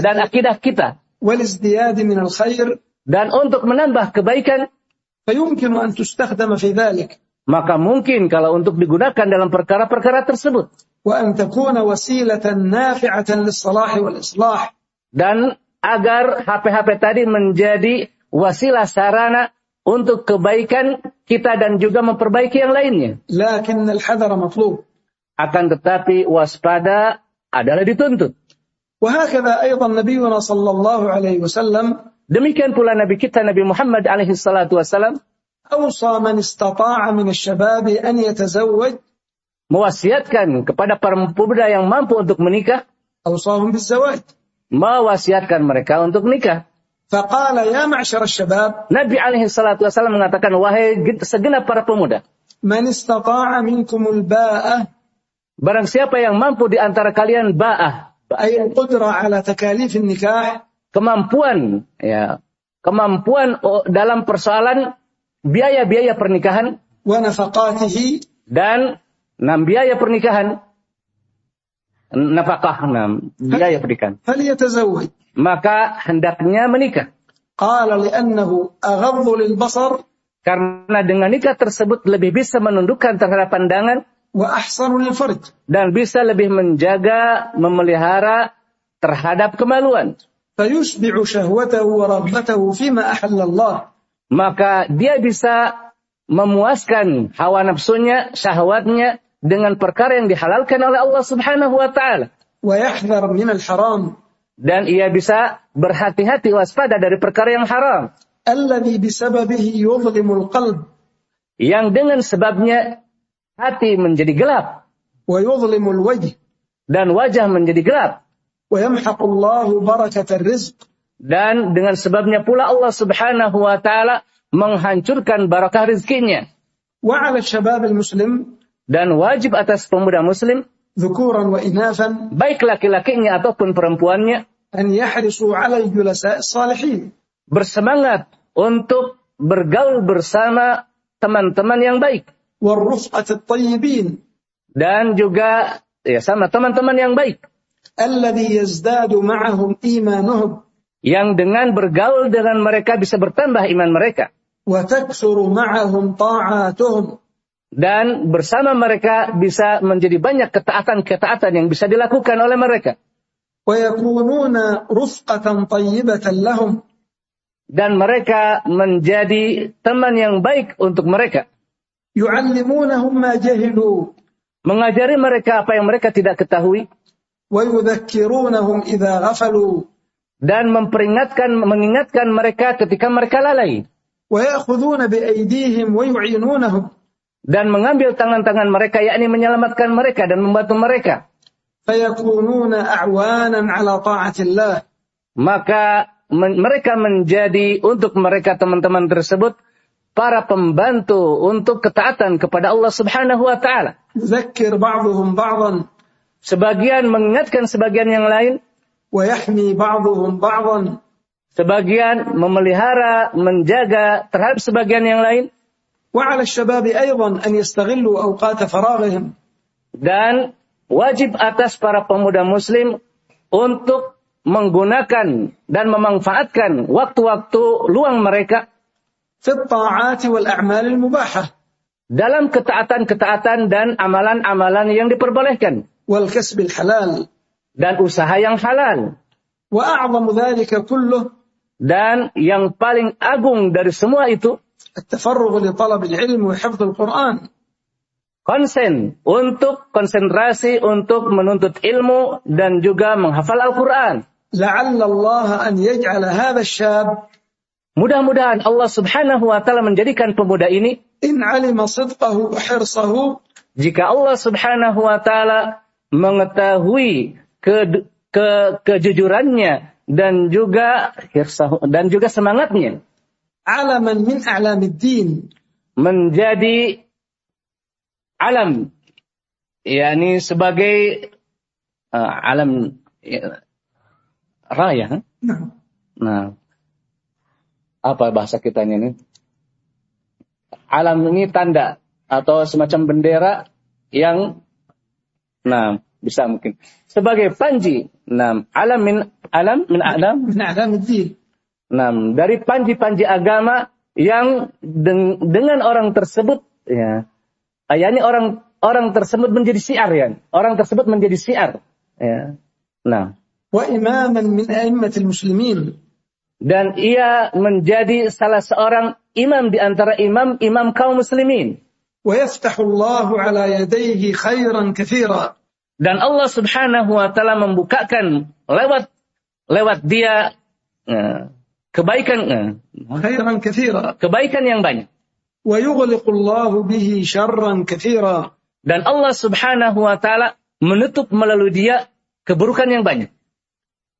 dan akidah kita. Dan untuk menambah kebaikan maka mungkin kalau untuk digunakan dalam perkara-perkara tersebut. وأن تكون وسيلة نافعة للصلاح والإصلاح dan agar HP-HP tadi menjadi wasilah sarana untuk kebaikan kita dan juga memperbaiki yang lainnya. لكن الحذر مطلوب Akan tetapi waspada adalah dituntut. وهكذا أيضا نبينا صلى الله عليه وسلم Demikian pula Nabi kita Nabi Muhammad alaihi salatu wasalam أوصى من استطاع من الشباب أن يتزوج mewasiatkan kepada para pemuda yang mampu untuk menikah, أوصاهم بالزواج mewasiatkan mereka untuk menikah. فقال يا معشر الشباب Nabi alaihi salatu wasallam mengatakan, wahai segenap para pemuda, من استطاع منكم الباءة barang siapa yang mampu di antara kalian ba'ah, أي القدرة على تكاليف النكاح kemampuan, ya, kemampuan oh, dalam persoalan biaya-biaya pernikahan ونفقاته dan Nam biaya pernikahan. Nafkah nam biaya pernikahan. Hal. Maka hendaknya menikah. Qala li'annahu aghaddu lil basar. Karena dengan nikah tersebut lebih bisa menundukkan terhadap pandangan. Dan bisa lebih menjaga, memelihara terhadap kemaluan. Maka dia bisa memuaskan hawa nafsunya, syahwatnya dengan perkara yang dihalalkan oleh Allah Subhanahu wa taala. Min al-haram. Dan ia bisa berhati-hati waspada dari perkara yang haram. Alladhi bisababihi yudhlimul qalb. Yang dengan sebabnya hati menjadi gelap. Wa yudhlimul wajh. Dan wajah menjadi gelap. Wa yamhaqullahu barakatar rizq. Dan dengan sebabnya pula Allah Subhanahu wa taala menghancurkan barakah rezekinya. Wa 'ala syabab muslim dan wajib atas pemuda muslim wa baik laki-lakinya ataupun perempuannya an yahrisu 'ala salihin bersemangat untuk bergaul bersama teman-teman yang baik. Dan juga ya sama teman-teman yang baik. Yang dengan bergaul dengan mereka bisa bertambah iman mereka dan bersama mereka bisa menjadi banyak ketaatan-ketaatan yang bisa dilakukan oleh mereka ويكونون رفقة طيبة لهم dan mereka menjadi teman yang baik untuk mereka يعلمونهم ما جهلوا mengajari mereka apa yang mereka tidak ketahui ويذكرونهم إذا غفلوا dan memperingatkan mengingatkan mereka ketika mereka lalai ويأخذون بأيديهم ويعينونهم dan mengambil tangan-tangan mereka yakni menyelamatkan mereka dan membantu mereka. Maka mereka menjadi untuk mereka teman-teman tersebut para pembantu untuk ketaatan kepada Allah Subhanahu wa taala. Sebagian mengingatkan sebagian yang lain. Sebagian memelihara menjaga terhadap sebagian yang lain. وعلى الشباب أيضا أن يستغلوا أوقات فراغهم dan wajib atas para pemuda muslim untuk menggunakan dan memanfaatkan waktu-waktu luang mereka في الطاعات والأعمال المباحة dalam ketaatan-ketaatan dan amalan-amalan yang diperbolehkan والكسب الحلال dan usaha yang halal وأعظم ذلك كله dan yang paling agung dari semua itu التفرغ لطلب العلم وحفظ القرآن konsen untuk konsentrasi untuk menuntut ilmu dan juga menghafal Al-Qur'an. لعل الله أن يجعل هذا الشاب Mudah-mudahan Allah Subhanahu wa taala menjadikan pemuda ini إن علم صدقه وحرصه jika Allah Subhanahu wa taala mengetahui ke, ke kejujurannya dan juga hirsahu- dan juga semangatnya alaman min alamiddin. Menjadi alam. Yakni sebagai uh, alam ya, raya nah. nah. Apa bahasa kitanya ini? Alam ini tanda atau semacam bendera yang nah bisa mungkin. Sebagai panji. Nah alam min alam min alam. Min alam Nah, dari panji-panji agama yang deng dengan orang tersebut ya. Ah, Ayahnya orang orang tersebut menjadi siar ya. Orang tersebut menjadi siar ya. Nah, wa imaman min a'immatil muslimin dan ia menjadi salah seorang imam di antara imam-imam kaum muslimin. Dan Allah Subhanahu wa taala membukakan lewat lewat dia ya kebaikan khairan kebaikan yang banyak. Wa yughliqullahu bihi syarran katsira dan Allah Subhanahu wa taala menutup melalui dia keburukan yang banyak.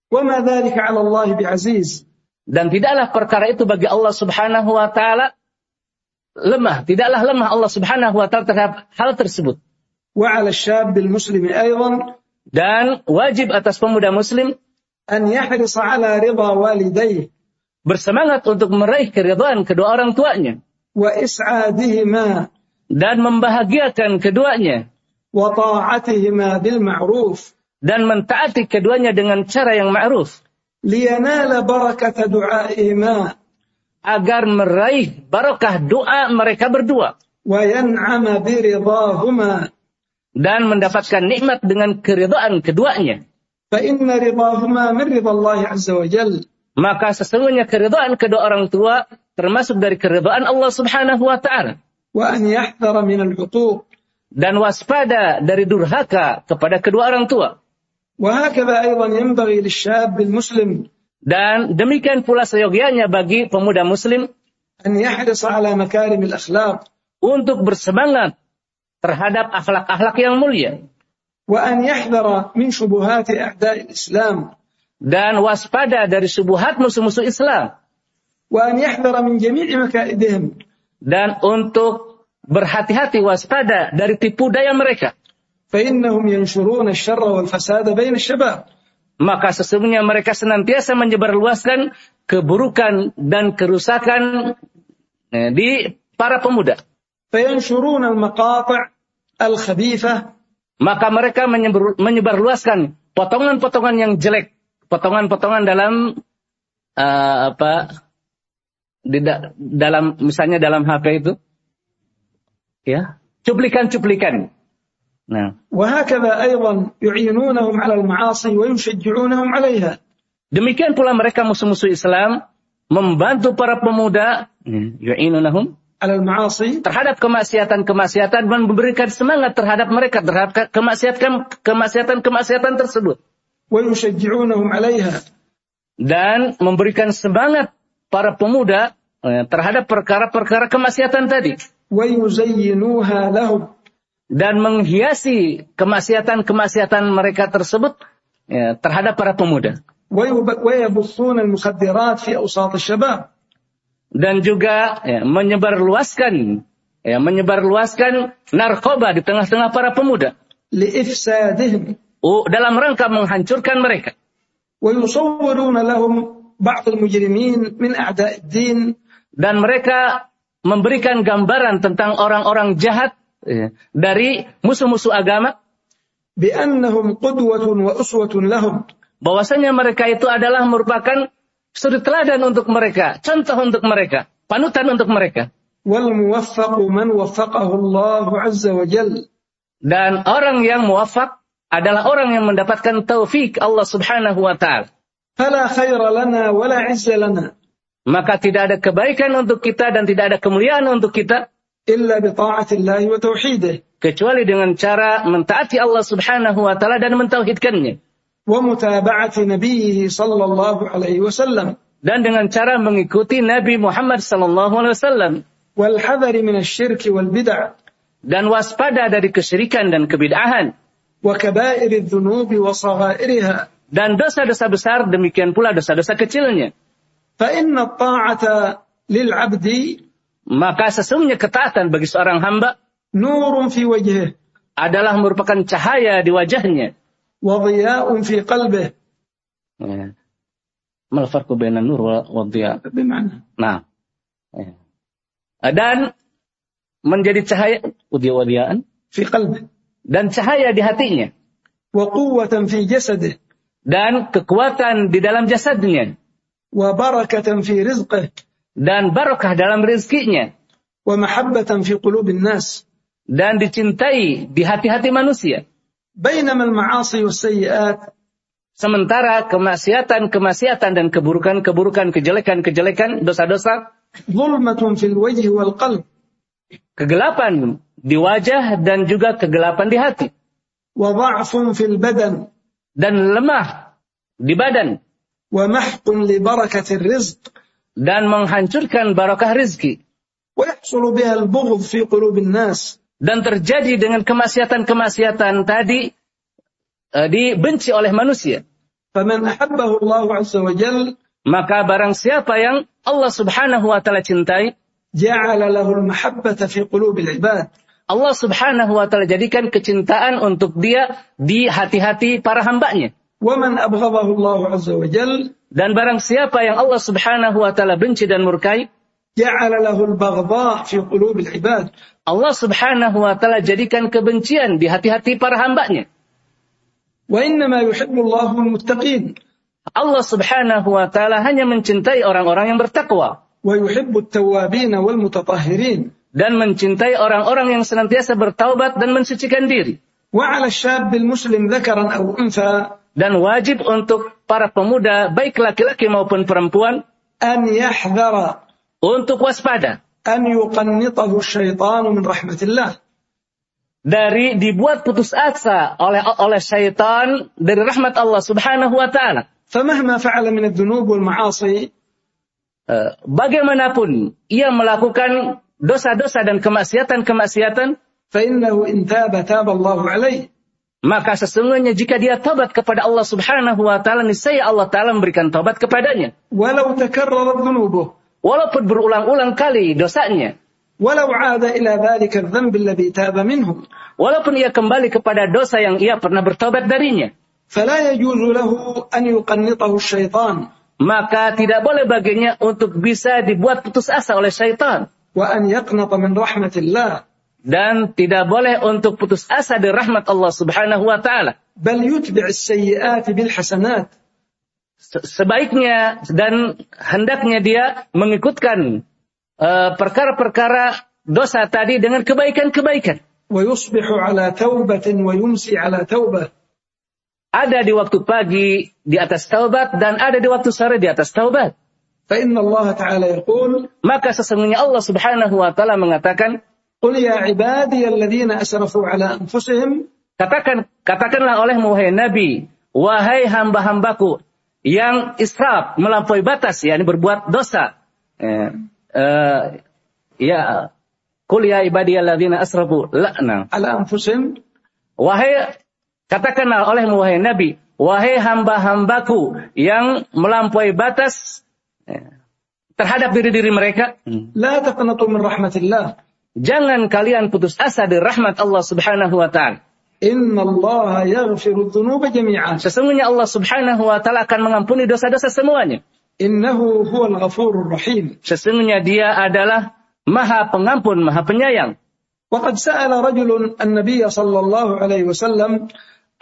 Wa ma dzalika 'ala Allah bi'aziz. Dan tidaklah perkara itu bagi Allah Subhanahu wa taala lemah. Tidaklah lemah Allah Subhanahu wa taala terhadap hal tersebut. Wa 'ala muslimi aidan dan wajib atas pemuda muslim an yahrisa 'ala ridha walidayhi bersemangat untuk meraih keridhaan kedua orang tuanya. Wa is'adihima. Dan membahagiakan keduanya. Wa ta'atihima bil ma'ruf. Dan mentaati keduanya dengan cara yang ma'ruf. Liyanala barakat du'aihima. Agar meraih barakah doa mereka berdua. Wa yan'ama biridahuma. Dan mendapatkan nikmat dengan keridhaan keduanya. Fa inna ridahuma min ridallahi azza wa jalla maka sesungguhnya keridhaan kedua orang tua termasuk dari keridhaan Allah Subhanahu wa taala. Wa an yahdhara min al dan waspada dari durhaka kepada kedua orang tua. Wa hakadha aidan yanbaghi lisyab muslim. Dan demikian pula seyogianya bagi pemuda muslim. An yahris ala makarim al-akhlaq untuk bersemangat terhadap akhlak-akhlak yang mulia. Wa an yahdhara min syubuhat a'da'i islam dan waspada dari subuhat musuh-musuh Islam. Dan untuk berhati-hati waspada dari tipu daya mereka. Maka sesungguhnya mereka senantiasa menyebarluaskan keburukan dan kerusakan eh, di para pemuda. Maka mereka menyebarluaskan potongan-potongan yang jelek potongan-potongan dalam uh, apa di da, dalam misalnya dalam HP itu ya, cuplikan-cuplikan. Nah, وهكذا أيضا يعينونهم على المعاصي ويشجعونهم عليها demikian pula mereka musuh-musuh Islam membantu para pemuda yu'inunahum على المعاصي terhadap kemaksiatan-kemaksiatan dan memberikan semangat terhadap mereka terhadap kemaksiatan kemaksiatan-kemaksiatan tersebut ويشجعونهم عليها dan memberikan semangat para pemuda eh, terhadap perkara-perkara kemaksiatan tadi. dan menghiasi kemaksiatan-kemaksiatan mereka tersebut ya, terhadap para pemuda. dan juga ya, menyebarluaskan ya, menyebarluaskan narkoba di tengah-tengah para pemuda dalam rangka menghancurkan mereka ويصورون لهم بعض المجرمين من أعداء الدين dan mereka memberikan gambaran tentang orang-orang jahat ya, dari musuh-musuh agama بأنهم قدوة وأسوة لهم bahwasanya mereka itu adalah merupakan suri teladan untuk mereka, contoh untuk mereka, panutan untuk mereka. والموفق من وفقه الله عز وجل Dan orang yang muwafak adalah orang yang mendapatkan taufik Allah Subhanahu wa taala. Fala khaira lana wala izza lana. Maka tidak ada kebaikan untuk kita dan tidak ada kemuliaan untuk kita illa bi ta'atillahi wa tauhidih. Kecuali dengan cara mentaati Allah Subhanahu wa taala dan mentauhidkannya. Wa mutaba'ati nabiyhi sallallahu alaihi wasallam. Dan dengan cara mengikuti Nabi Muhammad sallallahu alaihi wasallam. Wal hadari minasy syirki wal bid'ah. Dan waspada dari kesyirikan dan kebid'ahan dan dosa-dosa besar demikian pula dosa-dosa kecilnya. Maka sesungguhnya ketaatan bagi seorang hamba adalah merupakan cahaya di wajahnya. Ya. nur nah. ya. Dan menjadi cahaya udia wadiaan fi qalbih dan cahaya di hatinya. Wa quwwatan fi jasadih dan kekuatan di dalam jasadnya. Wa barakatan fi rizqih dan barakah dalam rezekinya. Wa mahabbatan fi qulubin nas dan dicintai di hati-hati manusia. Bainama al-ma'asi was-sayyi'at Sementara kemaksiatan-kemaksiatan dan keburukan-keburukan, kejelekan-kejelekan, dosa-dosa. Zulmatun fil wajhi wal qalb kegelapan di wajah dan juga kegelapan di hati وضعف في البدن dan lemah di badan ومحق لبركة الرزق dan menghancurkan barokah rizki ويحصل بها البغض في قلوب الناس dan terjadi dengan kemaksiatan-kemaksiatan tadi eh, dibenci oleh manusia فمن أحبه الله عز وجل maka barang siapa yang Allah Subhanahu wa taala cintai Allah Subhanahu wa taala jadikan kecintaan untuk dia di hati-hati para hambanya. Dan barang siapa yang Allah Subhanahu wa taala benci dan murkai. Allah Subhanahu wa taala jadikan kebencian di hati-hati para hambanya. Wa innama yuhibbu muttaqin. Allah Subhanahu wa taala hanya mencintai orang-orang yang bertakwa ويحب التوابين والمتطهرين dan mencintai orang-orang yang senantiasa bertaubat dan mensucikan diri وعلى الشاب المسلم ذكرا أو أنثى dan wajib untuk para pemuda baik laki-laki maupun perempuan أن يحذر untuk waspada أن يقنطه الشيطان من رحمة الله dari dibuat putus asa oleh oleh syaitan dari rahmat Allah Subhanahu wa taala. فمهما فعل من الذنوب والمعاصي Eh, bagaimanapun ia melakukan dosa-dosa dan kemaksiatan-kemaksiatan, فإنه إن تاب تاب الله عليه maka sesungguhnya jika dia tobat kepada Allah Subhanahu wa taala, niscaya Allah taala memberikan tobat kepadanya. ولو تكررت ذنوبه Walaupun berulang-ulang kali dosanya, ولو عاد إلى ذلك الذنب الذي تاب منه walaupun ia kembali kepada dosa yang ia pernah bertobat darinya, فلا يجوز له أن يقنطه الشيطان maka tidak boleh baginya untuk bisa dibuat putus asa oleh syaitan. Wa an yaqnata min rahmatillah. Dan tidak boleh untuk putus asa dari rahmat Allah Subhanahu wa taala. Bal bil hasanat. Sebaiknya dan hendaknya dia mengikutkan eh, perkara-perkara uh, dosa tadi dengan kebaikan-kebaikan. Wa yusbihu ala taubatin wa Ada di waktu pagi di atas taubat dan ada di waktu sore di atas taubat. فإن الله تعالى يقول Maka sesungguhnya Allah Subhanahu wa taala mengatakan, قل يا عبادي الذين أسرفوا على أنفسهم katakan katakanlah oleh wahai Nabi, wahai hamba-hambaku yang israf melampaui batas yakni berbuat dosa. Eh, eh, ya Qul ya ibadiyalladzina asrafu la'na. على أنفسهم Wahai katakanlah oleh wahai Nabi, wahai hamba-hambaku yang melampaui batas eh, terhadap diri-diri mereka, لا تقنطوا من رحمة الله jangan kalian putus asa dari rahmat Allah Subhanahu wa taala. إن الله يغفر الذنوب جميعا Sesungguhnya Allah Subhanahu wa taala akan mengampuni dosa-dosa semuanya. إنه هو الغفور الرحيم Sesungguhnya Dia adalah Maha Pengampun, Maha Penyayang. وقد سأل رجل النبي صلى الله عليه وسلم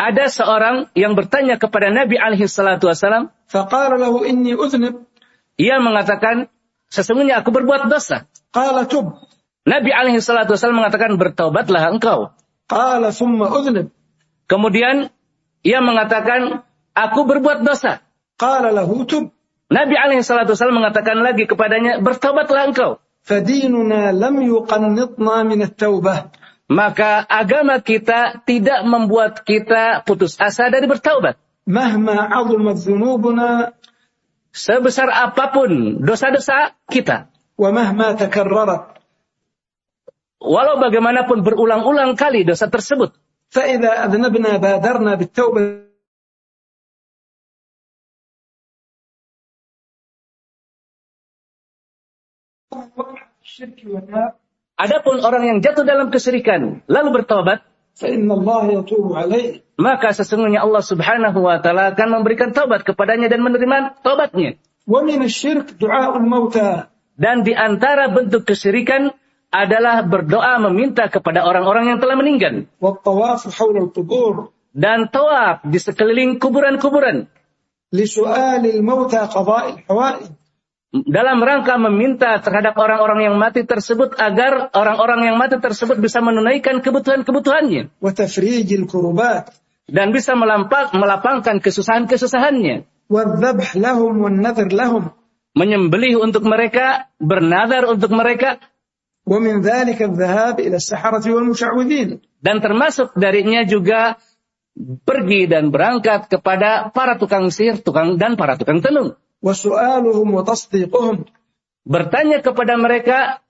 ada seorang yang bertanya kepada Nabi alaihi salatu wasalam, faqala lahu inni uznib. Ia mengatakan, sesungguhnya aku berbuat dosa. Qala tub. Nabi alaihi salatu wasalam mengatakan bertaubatlah engkau. Qala summa uznib. Kemudian ia mengatakan aku berbuat dosa. Qala lahu tub. Nabi alaihi salatu wasalam mengatakan lagi kepadanya bertaubatlah engkau. Fadinuna lam yuqannitna min at-taubah. Maka agama kita tidak membuat kita putus asa dari bertaubat. مهما عظمت ذنوبنا Sebesar apapun dosa-dosa kita. ومهما تكررت Walau bagaimanapun berulang-ulang kali dosa tersebut. فإذا أذنبنا بادرنا بالتوبة الشرك والنار Adapun orang yang jatuh dalam kesyirikan lalu bertobat, maka sesungguhnya Allah Subhanahu wa taala akan memberikan taubat kepadanya dan menerima taubatnya. Dan di antara bentuk kesyirikan adalah berdoa meminta kepada orang-orang yang telah meninggal. Dan tawaf di sekeliling kuburan-kuburan dalam rangka meminta terhadap orang-orang yang mati tersebut agar orang-orang yang mati tersebut bisa menunaikan kebutuhan-kebutuhannya. Dan bisa melampak, melapangkan kesusahan-kesusahannya. Menyembelih untuk mereka bernadar untuk mereka. Dan termasuk darinya juga pergi dan berangkat kepada para tukang sihir tukang dan para tukang tenung wasu'aluhum wa tasdiquhum. Bertanya kepada mereka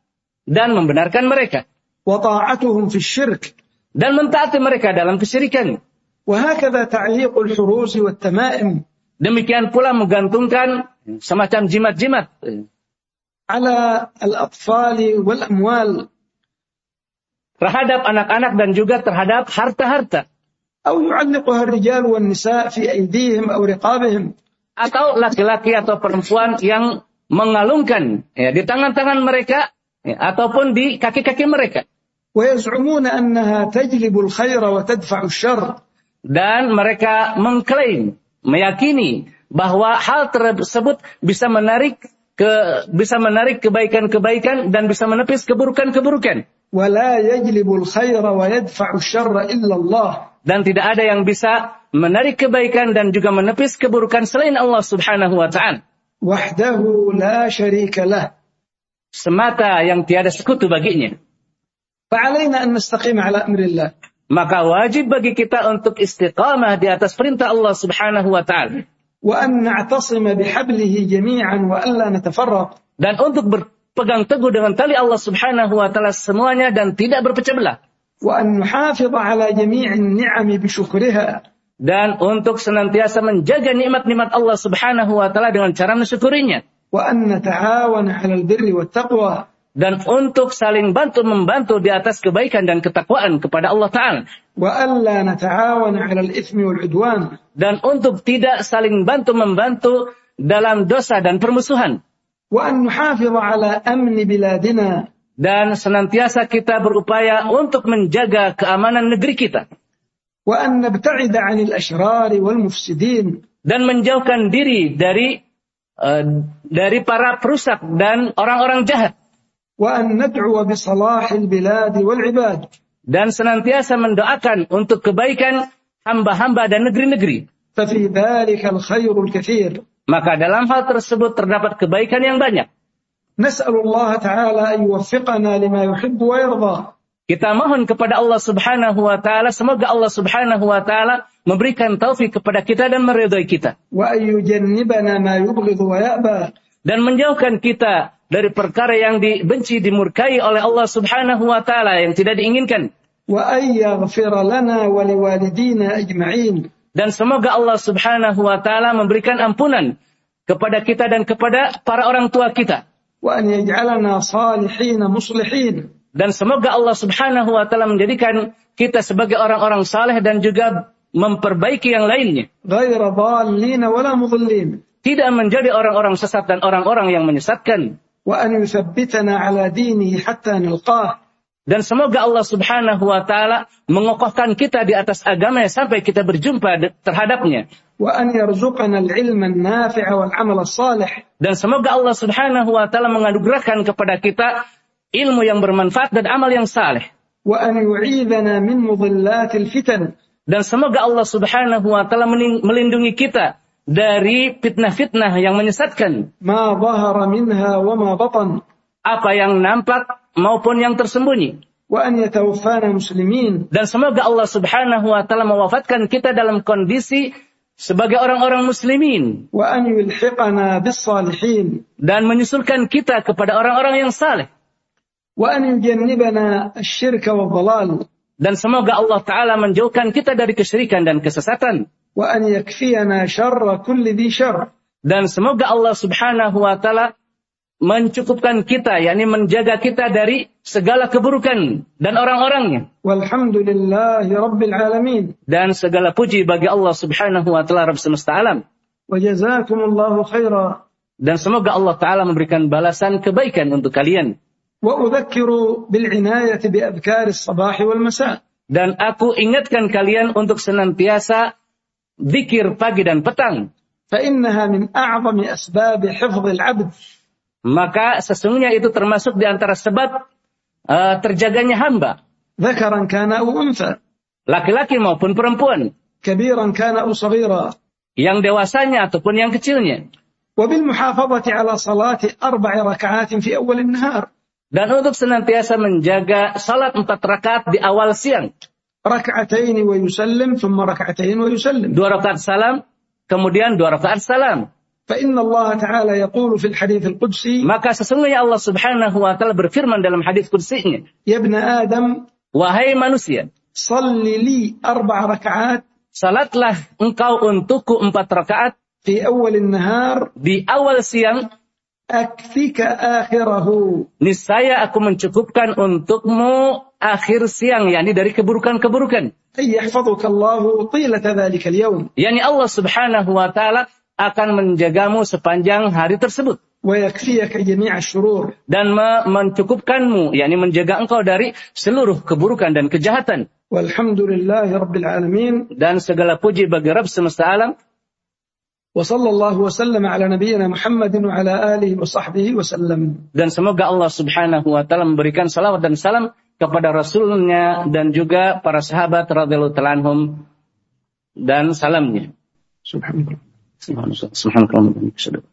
dan membenarkan mereka. Wa ta'atuhum fi syirk. Dan mentaati mereka dalam kesyirikan. Wa hakadha ta'liqul huruz wa tamaim. Demikian pula menggantungkan semacam jimat-jimat. Ala al-atfali wal amwal terhadap anak-anak dan juga terhadap harta-harta. Atau yu'alliquha ar-rijal wan nisa fi aydihim atau laki-laki atau perempuan yang mengalungkan ya, di tangan-tangan mereka ya, ataupun di kaki-kaki mereka. Dan mereka mengklaim, meyakini bahwa hal tersebut bisa menarik ke bisa menarik kebaikan-kebaikan dan bisa menepis keburukan-keburukan. Dan tidak ada yang bisa menarik kebaikan dan juga menepis keburukan selain Allah Subhanahu wa taala. وحده لا شريك له Semata yang tiada sekutu baginya. فعلينا أن نستقيم على أمر الله Maka wajib bagi kita untuk istiqamah di atas perintah Allah Subhanahu wa taala وأن نعتصم بحبله جميعا وألا نتفرق dan untuk berpegang teguh dengan tali Allah Subhanahu wa taala semuanya dan tidak berpecah belah وأن نحافظ على جميع النعم بشكرها dan untuk senantiasa menjaga nikmat-nikmat Allah Subhanahu wa taala dengan cara mensyukurinya. Dan untuk saling bantu membantu di atas kebaikan dan ketakwaan kepada Allah Taala. Dan untuk tidak saling bantu membantu dalam dosa dan permusuhan. Dan senantiasa kita berupaya untuk menjaga keamanan negeri kita وأن نبتعد عن الأشرار والمفسدين dan menjauhkan diri dari eh, dari para perusak dan orang-orang jahat وأن ندعو بصلاح البلاد والعباد dan senantiasa mendoakan untuk kebaikan hamba-hamba dan negeri-negeri. ففي ذلك الخير الكثير Maka dalam hal tersebut terdapat kebaikan yang banyak. نسأل الله تعالى أن يوفقنا لما يحب ويرضى kita mohon kepada Allah Subhanahu wa taala semoga Allah Subhanahu wa taala memberikan taufik kepada kita dan meridhai kita. Wa yujannibana ma yubghidu wa ya'ba. Dan menjauhkan kita dari perkara yang dibenci dimurkai oleh Allah Subhanahu wa taala yang tidak diinginkan. Wa ayaghfir lana wa liwalidina ajma'in. Dan semoga Allah Subhanahu wa taala memberikan ampunan kepada kita dan kepada para orang tua kita. Wa an yaj'alana salihin muslihin dan semoga Allah subhanahu wa ta'ala menjadikan kita sebagai orang-orang saleh dan juga memperbaiki yang lainnya. Tidak menjadi orang-orang sesat dan orang-orang yang menyesatkan. Dan semoga Allah subhanahu wa ta'ala mengokohkan kita di atas agama sampai kita berjumpa terhadapnya. Dan semoga Allah subhanahu wa ta'ala menganugerahkan kepada kita ilmu yang bermanfaat dan amal yang saleh. Dan semoga Allah Subhanahu wa taala melindungi kita dari fitnah-fitnah yang menyesatkan. Apa yang nampak maupun yang tersembunyi. Dan semoga Allah Subhanahu wa taala mewafatkan kita dalam kondisi sebagai orang-orang muslimin dan menyusulkan kita kepada orang-orang yang saleh dan semoga Allah taala menjauhkan kita dari kesyirikan dan kesesatan. Dan semoga Allah Subhanahu wa taala mencukupkan kita yakni menjaga kita dari segala keburukan dan orang-orangnya. Dan segala puji bagi Allah Subhanahu wa taala rabb semesta alam. Dan semoga Allah taala memberikan balasan kebaikan untuk kalian وأذكر بالعناية بأذكار الصباح والمساء dan aku ingatkan kalian untuk senantiasa zikir pagi dan petang فإنها من أعظم أسباب حفظ العبد maka sesungguhnya itu termasuk di antara sebab eh, terjaganya hamba ذكرا كان أو أنثى laki-laki maupun perempuan كبيرا كان أو صغيرا yang dewasanya ataupun yang kecilnya وبالمحافظة على صلاة أربع ركعات في أول النهار dan untuk senantiasa menjaga salat empat rakaat di awal siang ركعتين ويسلم ثم ركعتين ويسلم dua rakaat salam kemudian dua rakaat salam فإن الله تعالى يقول في الحديث القدسي maka sesungguhnya Allah Subhanahu wa taala berfirman dalam hadis kursinya يا ابن آدم wahai manusia صل لي أربع ركعات salatlah engkau untukku empat rakaat في أول النهار di awal siang aktika akhirahu. Niscaya aku mencukupkan untukmu akhir siang, yakni dari keburukan-keburukan. Yani Allah subhanahu wa ta'ala akan menjagamu sepanjang hari tersebut. Dan mencukupkanmu, yakni menjaga engkau dari seluruh keburukan dan kejahatan. Dan segala puji bagi Rabb semesta alam. وصلى الله وسلم على نبينا محمد وعلى آله وصحبه وسلم dan semoga Allah Subhanahu wa taala memberikan salawat dan salam kepada rasulnya dan juga para sahabat radhiyallahu taala anhum dan salamnya سبحان الله subhanallah subhanallah